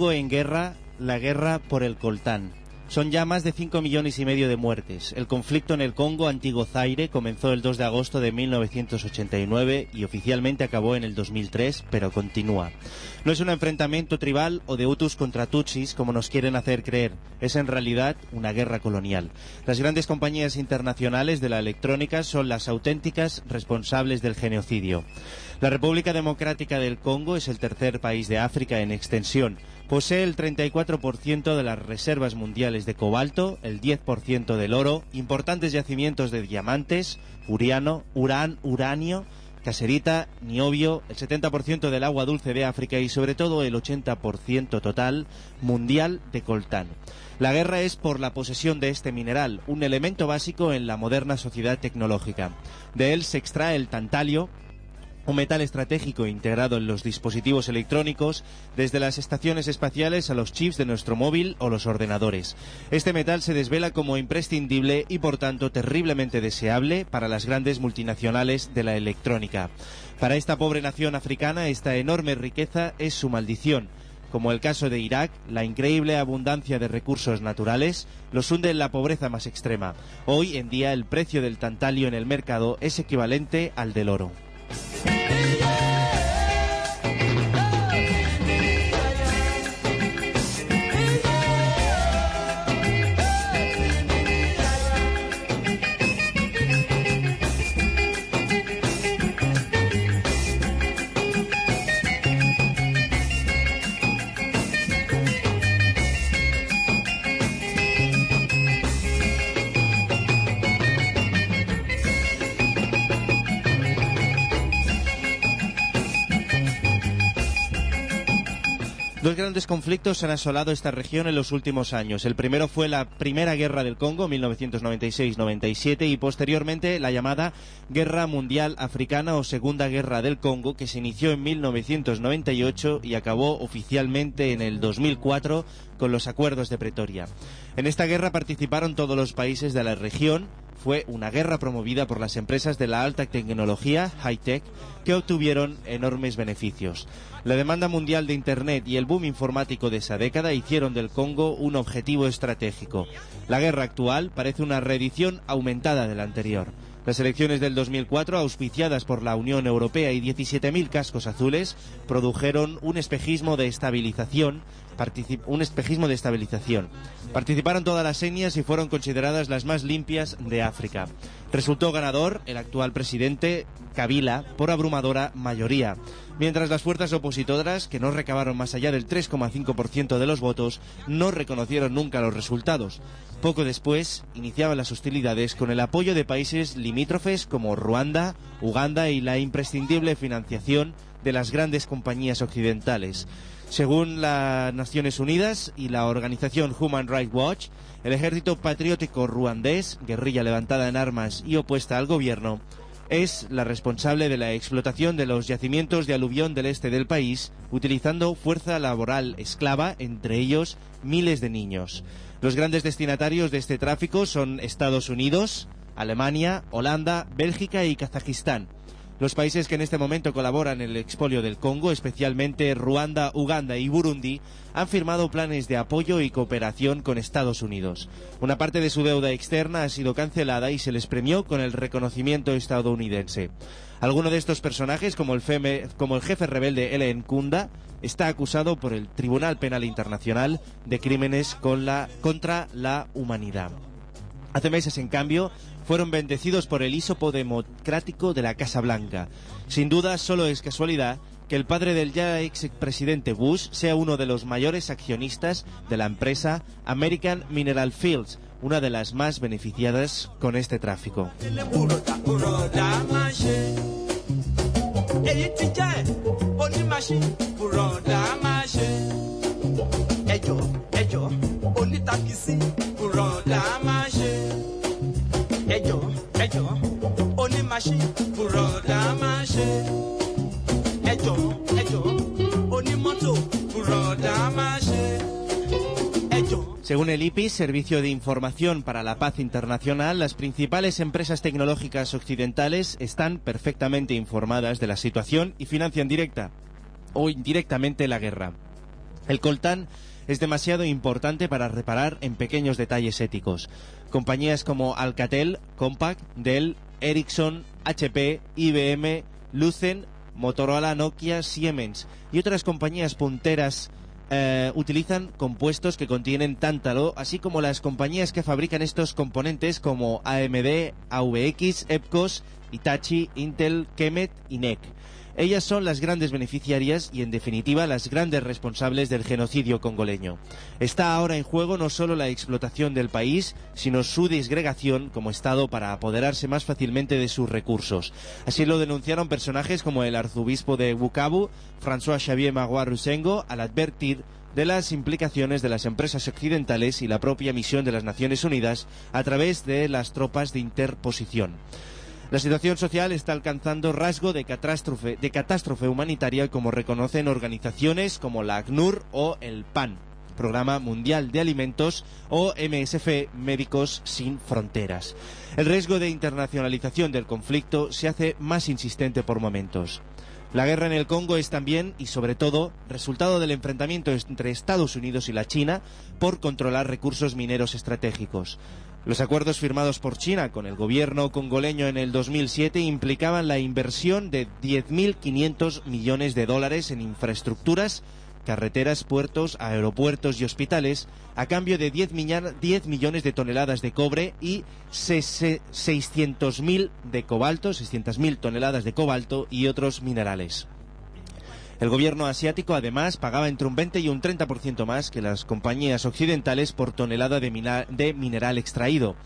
Congo en guerra, la guerra por el coltán. Son ya más de 5 millones y medio de muertes. El conflicto en el Congo antiguo Zaire comenzó el 2 de agosto de 1989 y oficialmente acabó en el 2003, pero continúa. No es un enfrentamiento tribal o de Hutus contra Tutsis como nos quieren hacer creer. Es en realidad una guerra colonial. Las grandes compañías internacionales de la electrónica son las auténticas responsables del genocidio. La República Democrática del Congo es el tercer país de África en extensión. Posee el 34% de las reservas mundiales de cobalto, el 10% del oro, importantes yacimientos de diamantes, uriano, urán, uranio, caserita, niobio, el 70% del agua dulce de África y sobre todo el 80% total mundial de coltán. La guerra es por la posesión de este mineral, un elemento básico en la moderna sociedad tecnológica. De él se extrae el tantalio, un metal estratégico integrado en los dispositivos electrónicos, desde las estaciones espaciales a los chips de nuestro móvil o los ordenadores. Este metal se desvela como imprescindible y por tanto terriblemente deseable para las grandes multinacionales de la electrónica. Para esta pobre nación africana, esta enorme riqueza es su maldición. Como el caso de Irak, la increíble abundancia de recursos naturales los hunde en la pobreza más extrema. Hoy en día el precio del tantalio en el mercado es equivalente al del oro. Yeah. Dos grandes conflictos han asolado esta región en los últimos años. El primero fue la Primera Guerra del Congo, 1996-97, y posteriormente la llamada Guerra Mundial Africana o Segunda Guerra del Congo, que se inició en 1998 y acabó oficialmente en el 2004 con los acuerdos de Pretoria. En esta guerra participaron todos los países de la región, fue una guerra promovida por las empresas de la alta tecnología, high-tech, que obtuvieron enormes beneficios. La demanda mundial de Internet y el boom informático de esa década hicieron del Congo un objetivo estratégico. La guerra actual parece una reedición aumentada de la anterior. Las elecciones del 2004, auspiciadas por la Unión Europea y 17.000 cascos azules, produjeron un espejismo de estabilización un espejismo de estabilización. Participaron todas las etnias y fueron consideradas las más limpias de África. Resultó ganador el actual presidente Kabila por abrumadora mayoría, mientras las fuerzas opositoras, que no recabaron más allá del 3,5% de los votos, no reconocieron nunca los resultados. Poco después iniciaban las hostilidades con el apoyo de países limítrofes como Ruanda, Uganda y la imprescindible financiación de las grandes compañías occidentales. Según las Naciones Unidas y la organización Human Rights Watch, el ejército patriótico ruandés, guerrilla levantada en armas y opuesta al gobierno, es la responsable de la explotación de los yacimientos de aluvión del este del país, utilizando fuerza laboral esclava, entre ellos miles de niños. Los grandes destinatarios de este tráfico son Estados Unidos, Alemania, Holanda, Bélgica y Kazajistán. Los países que en este momento colaboran en el expolio del Congo, especialmente Ruanda, Uganda y Burundi, han firmado planes de apoyo y cooperación con Estados Unidos. Una parte de su deuda externa ha sido cancelada y se les premió con el reconocimiento estadounidense. Alguno de estos personajes, como el, jefe rebelde Ellen Kunda, está acusado por el Tribunal Penal Internacional de crímenes contra la humanidad. Hace meses, en cambio, fueron bendecidos por el hisopo democrático de la Casa Blanca. Sin duda, solo es casualidad que el padre del ya expresidente Bush sea uno de los mayores accionistas de la empresa American Mineral Fields, una de las más beneficiadas con este tráfico. Según el IPIS, Servicio de Información para la Paz Internacional, las principales empresas tecnológicas occidentales están perfectamente informadas de la situación y financian directa o indirectamente la guerra. El coltán es demasiado importante para reparar en pequeños detalles éticos. Compañías como Alcatel, Compaq, Dell, Ericsson, HP, IBM, Lucen, Motorola, Nokia, Siemens y otras compañías punteras eh, utilizan compuestos que contienen tántalo, así como las compañías que fabrican estos componentes como AMD, AVX, EPCOS, Hitachi, Intel, Kemet y NEC. Ellas son las grandes beneficiarias y, en definitiva, las grandes responsables del genocidio congoleño. Está ahora en juego no solo la explotación del país, sino su disgregación como Estado para apoderarse más fácilmente de sus recursos. Así lo denunciaron personajes como el arzobispo de Bukavu, François Xavier Magua Rusengo, al advertir de las implicaciones de las empresas occidentales y la propia misión de las Naciones Unidas a través de las tropas de interposición. La situación social está alcanzando rasgo de catástrofe, de catástrofe humanitaria como reconocen organizaciones como la ACNUR o el PAN, Programa Mundial de Alimentos, o MSF, Médicos Sin Fronteras. El riesgo de internacionalización del conflicto se hace más insistente por momentos. La guerra en el Congo es también, y sobre todo, resultado del enfrentamiento entre Estados Unidos y la China por controlar recursos mineros estratégicos. Los acuerdos firmados por China con el gobierno congoleño en el 2007 implicaban la inversión de 10.500 millones de dólares en infraestructuras, carreteras, puertos, aeropuertos y hospitales, a cambio de 10, 10 millones de toneladas de cobre y 600.000 de cobalto, 600.000 toneladas de cobalto y otros minerales. El gobierno asiático además pagaba entre un 20 y un 30% más que las compañías occidentales por tonelada de, mineral extraído.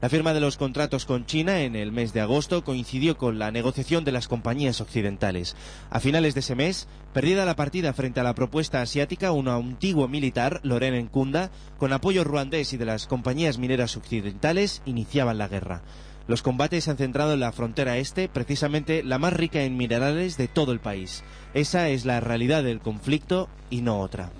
La firma de los contratos con China en el mes de agosto coincidió con la negociación de las compañías occidentales. A finales de ese mes, perdida la partida frente a la propuesta asiática, un antiguo militar, Loren Nkunda, con apoyo ruandés y de las compañías mineras occidentales, iniciaban la guerra. Los combates se han centrado en la frontera este, precisamente la más rica en minerales de todo el país. Esa es la realidad del conflicto y no otra.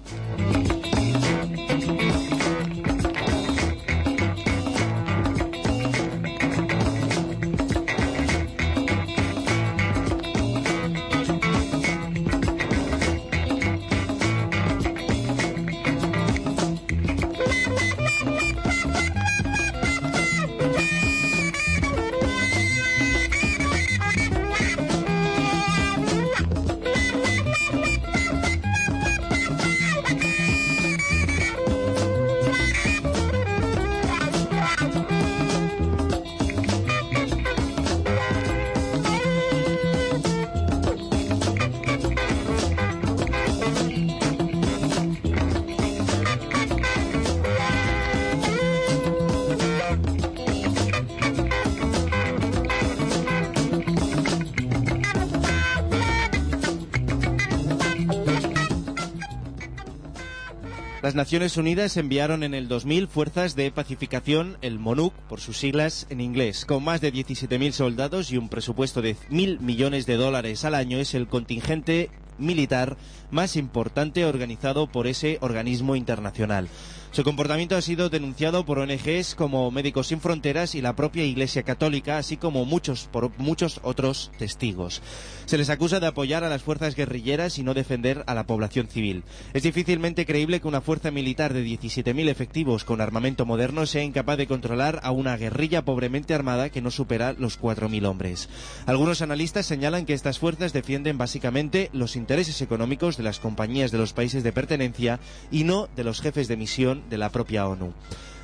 Las Naciones Unidas enviaron en el 2000 fuerzas de pacificación, el MONUC, por sus siglas en inglés. Con más de 17.000 soldados y un presupuesto de mil millones de dólares al año, es el contingente militar más importante organizado por ese organismo internacional. Su comportamiento ha sido denunciado por ONGs como Médicos Sin Fronteras y la propia Iglesia Católica, así como muchos, por muchos otros testigos. Se les acusa de apoyar a las fuerzas guerrilleras y no defender a la población civil. Es difícilmente creíble que una fuerza militar de 17.000 efectivos con armamento moderno sea incapaz de controlar a una guerrilla pobremente armada que no supera los 4.000 hombres. Algunos analistas señalan que estas fuerzas defienden básicamente los intereses económicos de las compañías de los países de pertenencia y no de los jefes de misión de la propia ONU.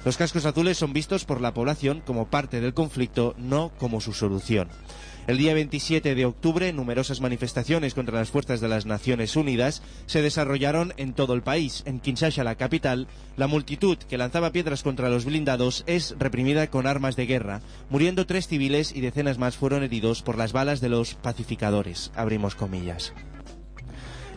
Los cascos azules son vistos por la población como parte del conflicto, no como su solución. El día 27 de octubre, numerosas manifestaciones contra las fuerzas de las Naciones Unidas se desarrollaron en todo el país. En Kinshasa, la capital, la multitud que lanzaba piedras contra los blindados es reprimida con armas de guerra, muriendo tres civiles y decenas más fueron heridos por las balas de los pacificadores. Abrimos comillas.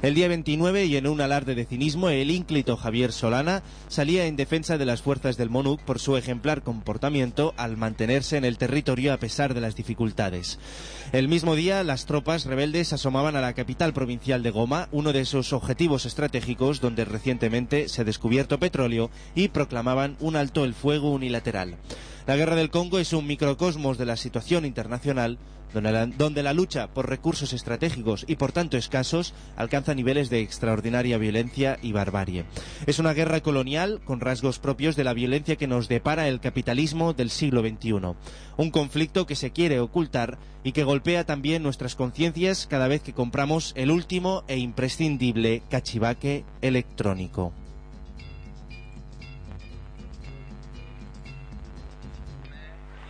El día 29, y en un alarde de cinismo, el ínclito Javier Solana salía en defensa de las fuerzas del MONUC por su ejemplar comportamiento al mantenerse en el territorio a pesar de las dificultades. El mismo día, las tropas rebeldes asomaban a la capital provincial de Goma, uno de sus objetivos estratégicos donde recientemente se ha descubierto petróleo, y proclamaban un alto el fuego unilateral. La guerra del Congo es un microcosmos de la situación internacional donde la, donde la lucha por recursos estratégicos y por tanto escasos alcanza niveles de extraordinaria violencia y barbarie. Es una guerra colonial con rasgos propios de la violencia que nos depara el capitalismo del siglo XXI. Un conflicto que se quiere ocultar y que golpea también nuestras conciencias cada vez que compramos el último e imprescindible cachivaque electrónico.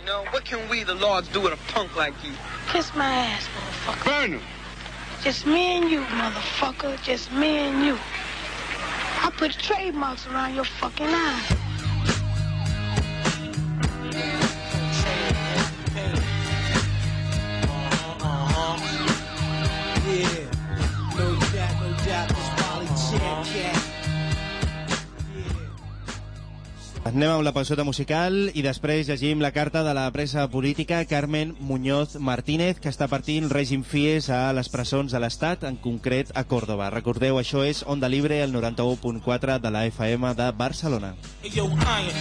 You know, what can we, the lords, do with a punk like you? Kiss my ass, motherfucker. Burn him. Just me and you, motherfucker. Just me and you. I put trademarks around your fucking eye. Anem amb la pausota musical i després llegim la carta de la presa política Carmen Muñoz Martínez, que està partint règim FIES a les presons de l'Estat, en concret a Còrdoba. Recordeu, això és Onda Libre, el 91.4 de la FM de Barcelona. Yo, iron.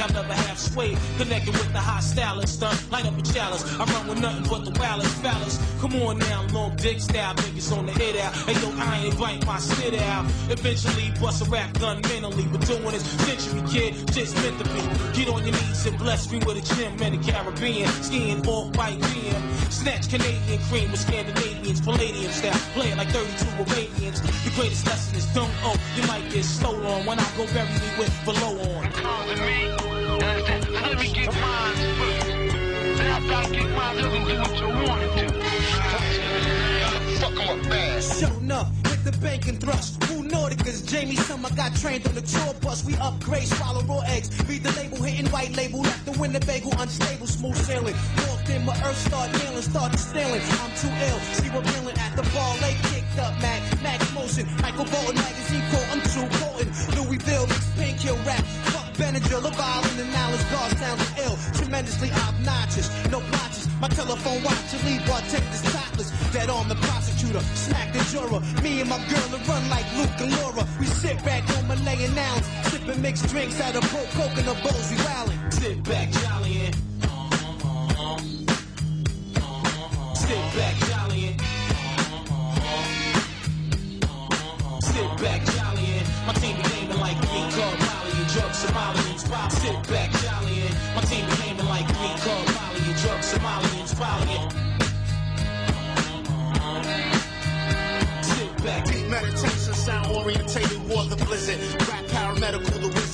Have never half swayed. Connected with the high style and stuff. Light up a chalice. I run with nothing but the wildest fellas. Come on now, long dick style niggas on the hit out. Hey, yo, I ain't bite my shit out. Eventually, bust a rap gun mentally. But doing this century, kid, just meant to be. Get on your knees and bless me with a gym in the Caribbean. Skiing off white BM. Snatch Canadian cream with Scandinavians. Palladium style. Play it like 32 Arabians. The greatest lesson is don't owe. Oh, you might get stole on when I go bury me with below on. Let me get mine I mine, you can do what you 'em up hit the bank and thrust. Who Nauticas, Jamie Summer got trained on the tour bus. We upgrade, swallow raw eggs. Read the label, hitting white label. Left the winter bagel, unstable, smooth sailing. Walked in, my earth start nailing, started stealing. I'm too ill, see revealing at the ball. Late kicked up, Mac, Max Motion. Michael Bolton magazine quote, I'm too potent. Louisville, pink hill rap. Benadryl, a vial in the knowledge, God sounds ill. Tremendously obnoxious, no blotches. My telephone watch, to leave bartenders topless. Dead on the prosecutor, smack the juror. Me and my girl to run like Luke and Laura. We sit back on Malayan nouns, sipping mixed drinks out of broke coconut bowls. We rallying. Sit back, jollying. Sit back, jollying. Sit back, jollying. My team Somalians, pop. Sit back, jollying. My team be naming like me, called Molly and drugs, Somalians, Pollying. Sit back. Deep meditation, sound orientated, war the blizzard.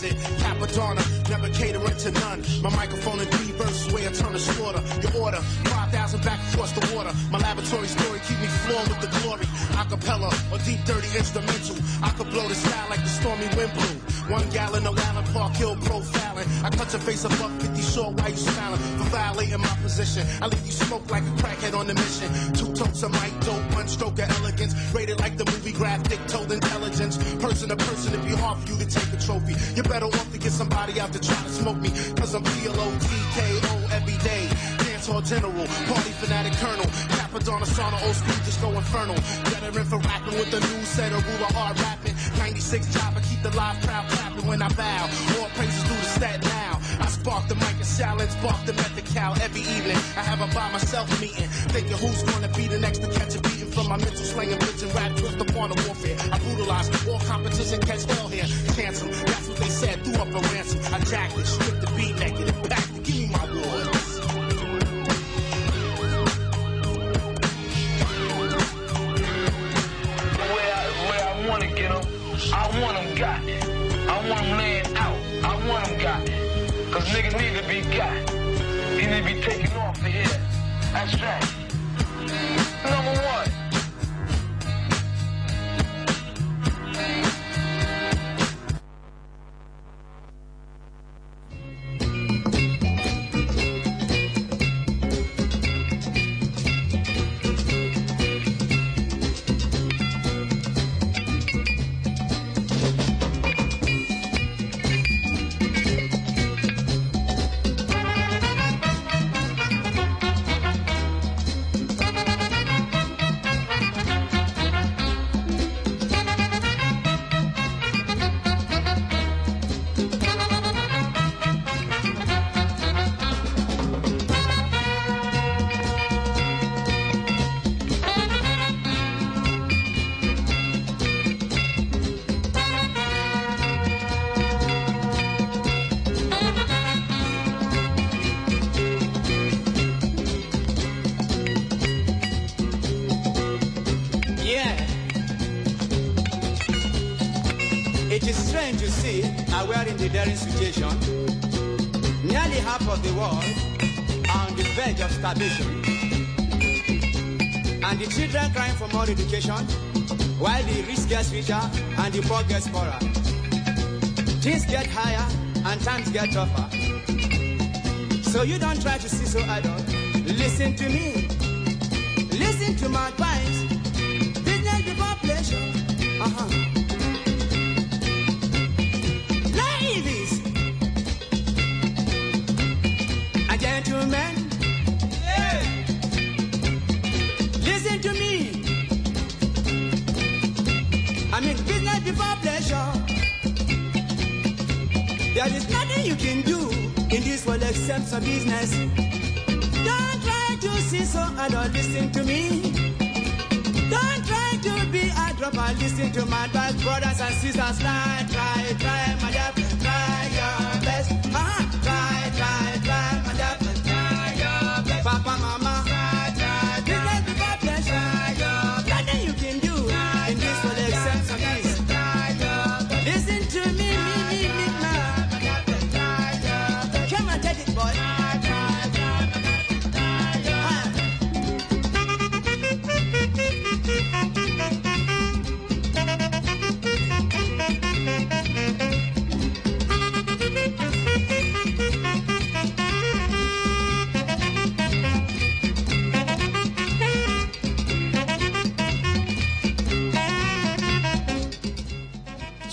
The. Capadonna, never catering to none. My microphone in three verses, way I turn the slaughter. Your order, 5,000 back across the water. My laboratory story keep me flowing with the glory. Acapella or deep, dirty instrumental. I could blow the sky like the stormy wind blew. One gallon of Allen Park Hill profiling. I cut your face above 50 short while you for my position. I leave you smoke like a crackhead on the mission. Two totes of mic dope, one stroke of elegance. Rated like the movie graphic, told intelligence. Person to person, it'd be hard for you to take a trophy. You're better off to get somebody out to try to smoke me. Cause I'm P-L-O-T-K-O every day. Dance hall general, party fanatic colonel. Capadonna sauna, old school, just go infernal. Veteran for rapping with the new set of ruler hard rapping. 96 job, I keep the live crowd clapping when I bow. All praises due to stat now. I spark the mic and silence, spark the method every evening. I have a by myself meeting, thinking who's gonna be the next to catch a beating from my mental slinging and rap twist upon the warfare. I brutalize all competition, catch hell here. Cancel, that's what they said, threw up a ransom. I jacked it, stripped the beat naked, and packed. Give me my. Where I, get them, I want got. Niggas need to be got. They need to be taken off of here. That's right. Number one. Education, while the rich gets richer and the poor gets poorer. Things get higher and times get tougher. So you don't try to see so idle. Listen to me. Listen to my advice. Business before pleasure. Uh-huh. Ladies and gentlemen, listen to me. There is nothing you can do in this world except some business. Don't try to see so I don't listen to me. Don't try to be a dropper. Listen to my advice, brothers and sisters. Try, try, try, my dear. Try your best. Uh-huh. Try,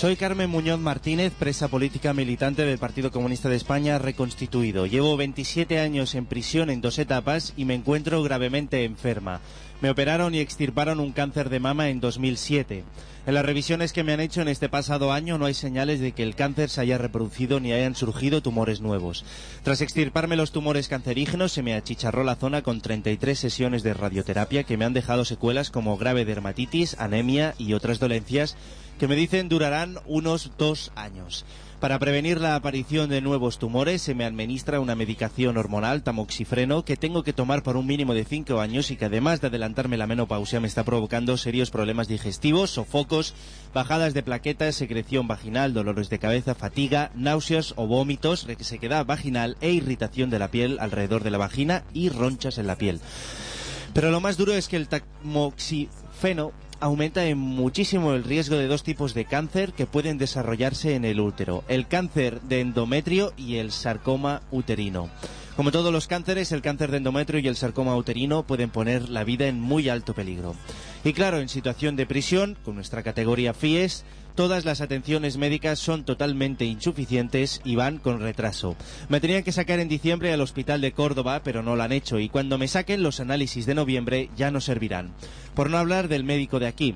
Soy Carmen Muñoz Martínez, presa política militante del Partido Comunista de España reconstituido. Llevo 27 años en prisión en dos etapas y me encuentro gravemente enferma. Me operaron y extirparon un cáncer de mama en 2007. En las revisiones que me han hecho en este pasado año no hay señales de que el cáncer se haya reproducido ni hayan surgido tumores nuevos. Tras extirparme los tumores cancerígenos se me achicharró la zona con 33 sesiones de radioterapia que me han dejado secuelas como grave dermatitis, anemia y otras dolencias que me dicen durarán unos dos años. Para prevenir la aparición de nuevos tumores se me administra una medicación hormonal, tamoxifreno, que tengo que tomar por un mínimo de cinco años y que además de adelantarme la menopausia me está provocando serios problemas digestivos, sofocos, bajadas de plaquetas, secreción vaginal, dolores de cabeza, fatiga, náuseas o vómitos, sequedad vaginal e irritación de la piel alrededor de la vagina y ronchas en la piel. Pero lo más duro es que el tamoxifeno aumenta en muchísimo el riesgo de dos tipos de cáncer que pueden desarrollarse en el útero, el cáncer de endometrio y el sarcoma uterino. Como todos los cánceres, el cáncer de endometrio y el sarcoma uterino pueden poner la vida en muy alto peligro. Y claro, en situación de prisión, con nuestra categoría FIES, todas las atenciones médicas son totalmente insuficientes y van con retraso. Me tenían que sacar en diciembre al hospital de Córdoba, pero no lo han hecho y cuando me saquen los análisis de noviembre ya no servirán. Por no hablar del médico de aquí.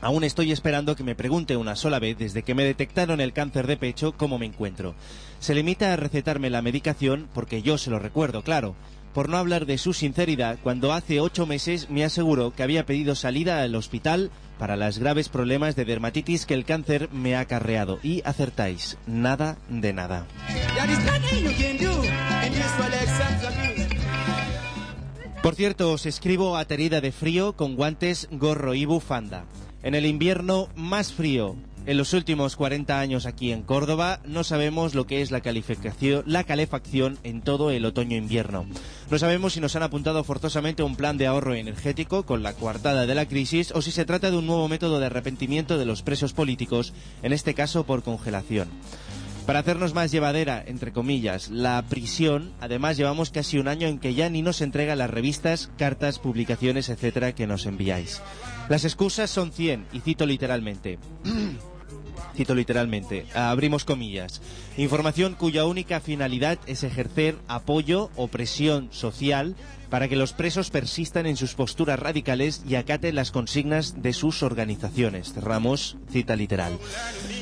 Aún estoy esperando que me pregunte una sola vez desde que me detectaron el cáncer de pecho cómo me encuentro. Se limita a recetarme la medicación porque yo se lo recuerdo, claro. Por no hablar de su sinceridad, cuando hace ocho meses me aseguró que había pedido salida al hospital para los graves problemas de dermatitis que el cáncer me ha acarreado. Y acertáis, nada de nada. Por cierto, os escribo aterida de frío con guantes, gorro y bufanda. En el invierno más frío en los últimos 40 años aquí en Córdoba no sabemos lo que es la, calificación, la calefacción en todo el otoño-invierno. No sabemos si nos han apuntado forzosamente un plan de ahorro energético con la coartada de la crisis o si se trata de un nuevo método de arrepentimiento de los presos políticos, en este caso por congelación. Para hacernos más llevadera, entre comillas, la prisión, además llevamos casi un año en que ya ni nos entrega las revistas, cartas, publicaciones, etcétera, que nos enviáis. Las excusas son 100, y cito literalmente. (clears throat) Cito literalmente, abrimos comillas. Información cuya única finalidad es ejercer apoyo o presión social para que los presos persistan en sus posturas radicales y acaten las consignas de sus organizaciones. Cerramos cita literal.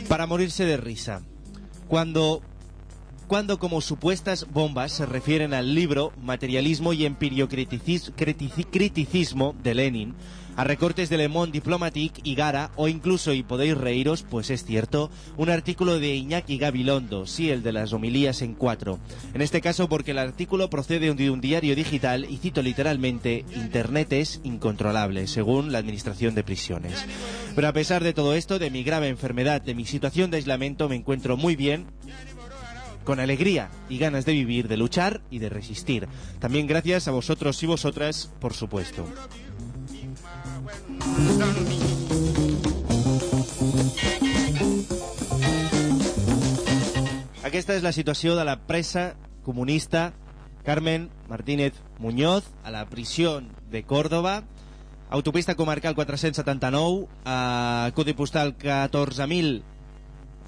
Para morirse de risa. Cuando cuando como supuestas bombas se refieren al libro Materialismo y Empiriocriticismo de Lenin, a recortes de Le Monde Diplomatique y Gara, o incluso, y podéis reíros, pues es cierto, un artículo de Iñaki Gabilondo, sí, el de las homilías en cuatro. En este caso porque el artículo procede de un diario digital y cito literalmente, Internet es incontrolable, según la Administración de Prisiones. Pero a pesar de todo esto, de mi grave enfermedad, de mi situación de aislamiento, me encuentro muy bien con alegría y ganas de vivir, de luchar y de resistir. También gracias a vosotros y vosotras, por supuesto. Aquesta és la situació de la presa comunista Carmen Martínez Muñoz a la prisió de Córdoba autopista comarcal 479 a codi postal 14.000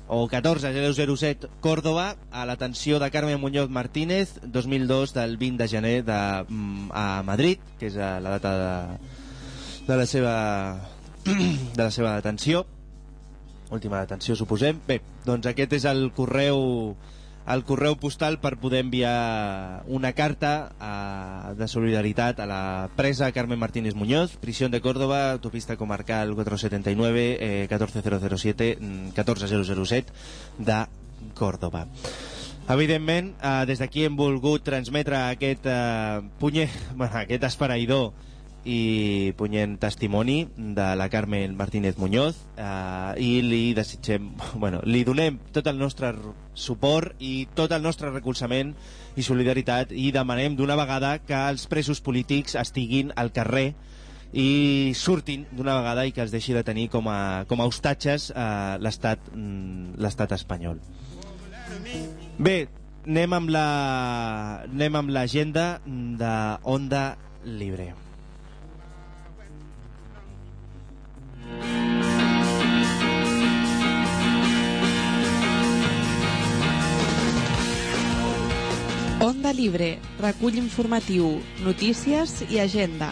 o 14007 Córdoba a l'atenció de Carmen Muñoz Martínez 2002 del 20 de gener de, mm, a Madrid que és la data de, de la seva (clears throat) de la seva detenció última detenció suposem bé, doncs aquest és el correu el correu postal per poder enviar una carta a, de solidaritat a la presa Carmen Martínez Muñoz, prisión de Córdoba, autopista comarcal 479 eh, 14007 14007 de Córdoba. Evidentment, eh, des d'aquí hem volgut transmetre aquest eh, punyer, (laughs) bueno, aquest esperaïdor i punyent testimoni de la Carmen Martínez Muñoz eh, i li desitgem, (laughs) bueno, li donem tot el nostre suport i tot el nostre recolzament i solidaritat i demanem d'una vegada que els presos polítics estiguin al carrer i surtin d'una vegada i que els deixi de tenir com a, com a hostatges eh, l'estat mm, l'estat espanyol. Bé, anem amb la anem amb l'agenda de Onda Libre. Onda Libre, recull informatiu, notícies i agenda.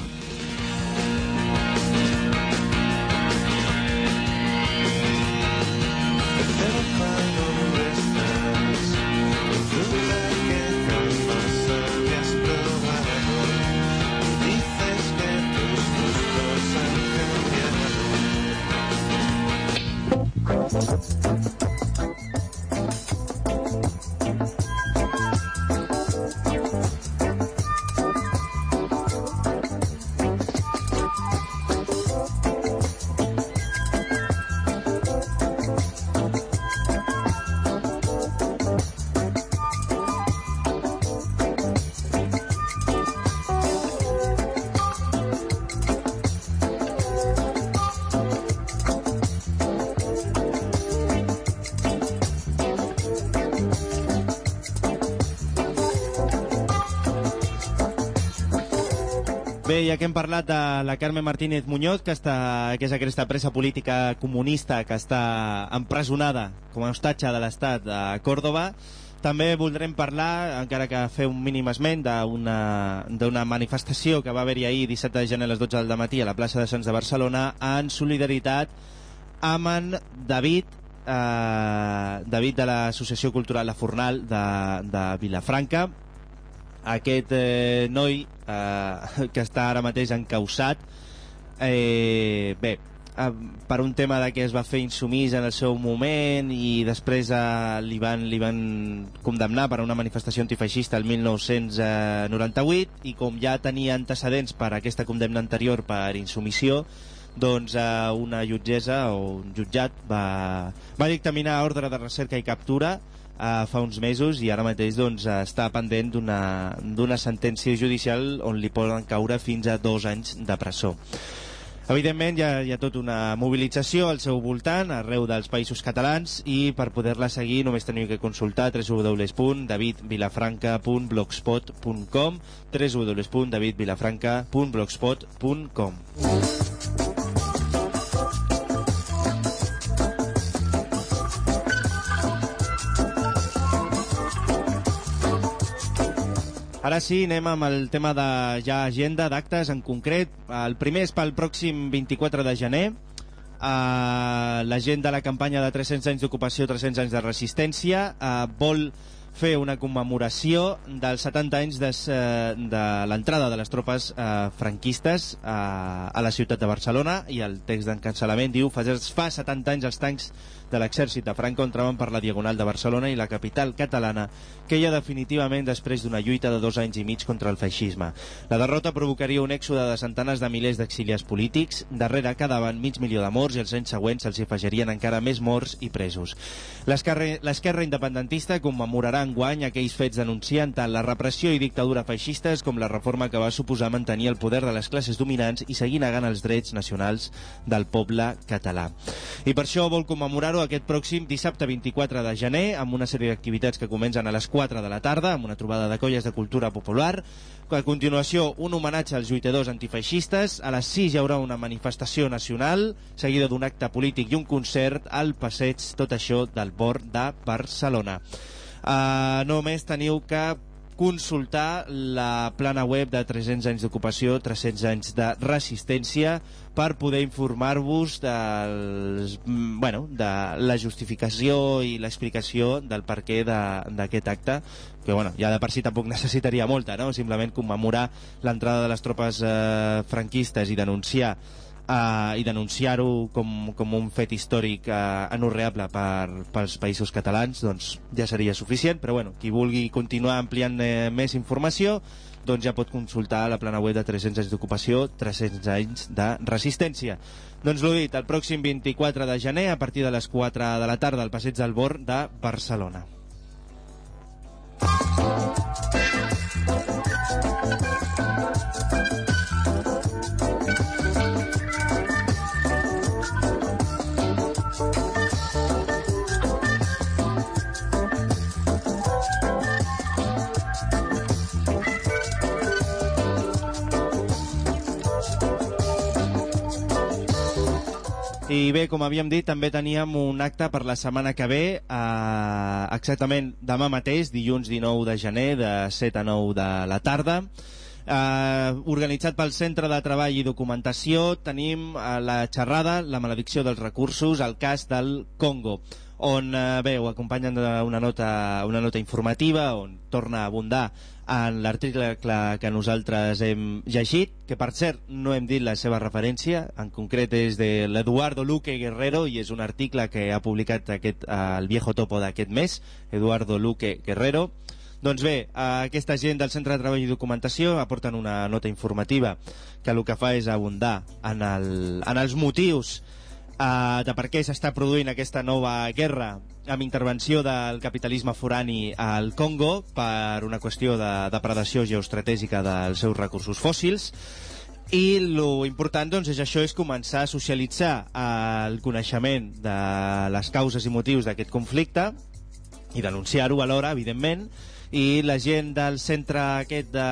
Ja que hem parlat de la Carmen Martínez Muñoz, que, està, que és aquesta presa política comunista que està empresonada com a hostatge de l'Estat a Còrdoba, també voldrem parlar, encara que fer un mínim esment, d'una manifestació que va haver-hi ahir, 17 de gener a les 12 del matí a la plaça de Sants de Barcelona, en solidaritat amb en David, eh, David de l'Associació Cultural La Fornal de, de Vilafranca, aquest eh, noi eh, (laughs) que està ara mateix encausat. Eh, bé eh, per un tema de que es va fer insumís en el seu moment i després eh, li, van, li van condemnar per una manifestació antifeixista el 1998 i com ja tenia antecedents per aquesta condemna anterior per insumissió doncs eh, una jutgessa o un jutjat va, va dictaminar ordre de recerca i captura eh, fa uns mesos i ara mateix doncs, està pendent d'una sentència judicial on li poden caure fins a dos anys de presó. Evidentment hi ha, hi ha tota una mobilització al seu voltant arreu dels països catalans i per poder-la seguir només teniu que consultar www.davidvilafranca.blogspot.com www.davidvilafranca.blogspot.com Ara sí, anem amb el tema de ja agenda d'actes en concret. El primer és pel pròxim 24 de gener. Uh, la gent de la campanya de 300 anys d'ocupació, 300 anys de resistència uh, vol fer una commemoració dels 70 anys des, eh, de l'entrada de les tropes eh, franquistes eh, a la ciutat de Barcelona i el text d'encancelament diu fa 70 anys els tancs de l'exèrcit de Franco entraven per la Diagonal de Barcelona i la capital catalana queia definitivament després d'una lluita de dos anys i mig contra el feixisme. La derrota provocaria un èxode de centenars de milers d'exiliats polítics, darrere quedaven mig milió de morts i els anys següents se'ls afegirien encara més morts i presos. L'esquerra independentista commemorarà enguany aquells fets denunciant tant la repressió i dictadura feixistes com la reforma que va suposar mantenir el poder de les classes dominants i seguir negant els drets nacionals del poble català. I per això vol commemorar celebrar-ho aquest pròxim dissabte 24 de gener amb una sèrie d'activitats que comencen a les 4 de la tarda amb una trobada de colles de cultura popular. A continuació un homenatge als lluitadors antifeixistes. A les 6 hi haurà una manifestació nacional seguida d'un acte polític i un concert al passeig tot això del port de Barcelona. Uh, només teniu que consultar la plana web de 300 anys d'ocupació, 300 anys de resistència, per poder informar-vos bueno, de la justificació i l'explicació del perquè d'aquest acte, que bueno, ja de per si tampoc (laughs) necessitaria molta, no? simplement commemorar l'entrada de les tropes eh, franquistes i denunciar eh, i denunciar-ho com, com un fet històric eh, anorreable per, pels països catalans doncs ja seria suficient, però bueno, qui vulgui continuar ampliant eh, més informació doncs ja pot consultar la plana web de 300 anys d'ocupació, 300 anys de resistència. Doncs l'ho dit, el pròxim 24 de gener a partir de les 4 de la tarda al Passeig del Bor de Barcelona. I bé, com havíem dit, també teníem un acte per la setmana que ve, eh, exactament demà mateix, dilluns 19 de gener, de 7 a 9 de la tarda. Eh, organitzat pel Centre de Treball i Documentació, tenim eh, la xerrada, la maledicció dels recursos, el cas del Congo on eh, bé, ho acompanyen una nota, una nota informativa on torna a abundar en l'article que nosaltres hem llegit, que per cert no hem dit la seva referència, en concret és de l'Eduardo Luque Guerrero i és un article que ha publicat aquest, eh, el Viejo Topo d'aquest mes, Eduardo Luque Guerrero. Doncs bé, eh, aquesta gent del Centre de Treball i Documentació aporten una nota informativa que el que fa és abundar en, el, en els motius uh, de per què s'està produint aquesta nova guerra amb intervenció del capitalisme forani al Congo per una qüestió de depredació geoestratègica dels seus recursos fòssils. I lo important doncs, és això és començar a socialitzar el coneixement de les causes i motius d'aquest conflicte i denunciar-ho alhora, evidentment, i la gent del centre aquest de...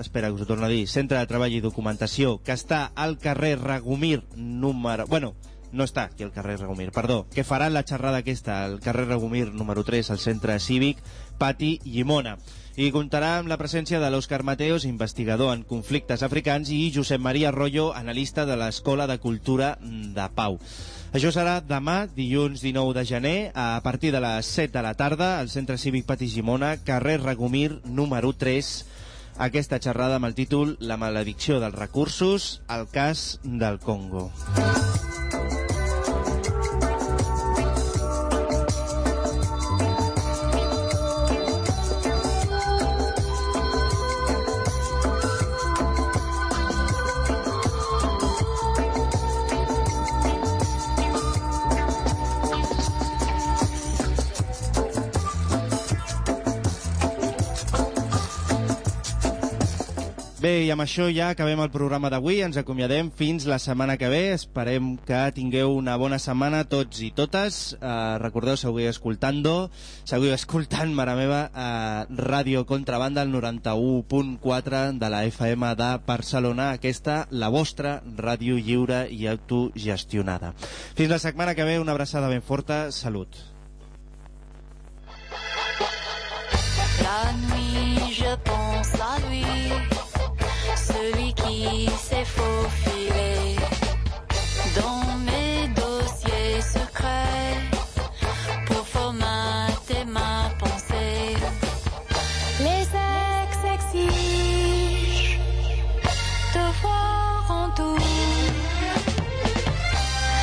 Espera, us ho torno a dir. Centre de Treball i Documentació, que està al carrer Ragumir número... Bueno, no està aquí al carrer Regomir, perdó, que faran la xerrada aquesta al carrer Regomir número 3 al centre cívic Pati Llimona i comptarà amb la presència de l'Òscar Mateos, investigador en conflictes africans, i Josep Maria Arroyo, analista de l'Escola de Cultura de Pau. Això serà demà, dilluns 19 de gener, a partir de les 7 de la tarda, al Centre Cívic Pati Gimona, carrer Regomir, número 3, aquesta xerrada amb el títol La maledicció dels recursos, el cas del Congo. Bé, i amb això ja acabem el programa d'avui. Ens acomiadem fins la setmana que ve. Esperem que tingueu una bona setmana tots i totes. Uh, recordeu, seguiu escoltant seguiu escoltant, mare meva, uh, Ràdio Contrabanda, el 91.4 de la FM de Barcelona. Aquesta, la vostra ràdio lliure i autogestionada. Fins la setmana que ve, una abraçada ben forta. Salut. La nuit, je pense à lui. Isso é fofo.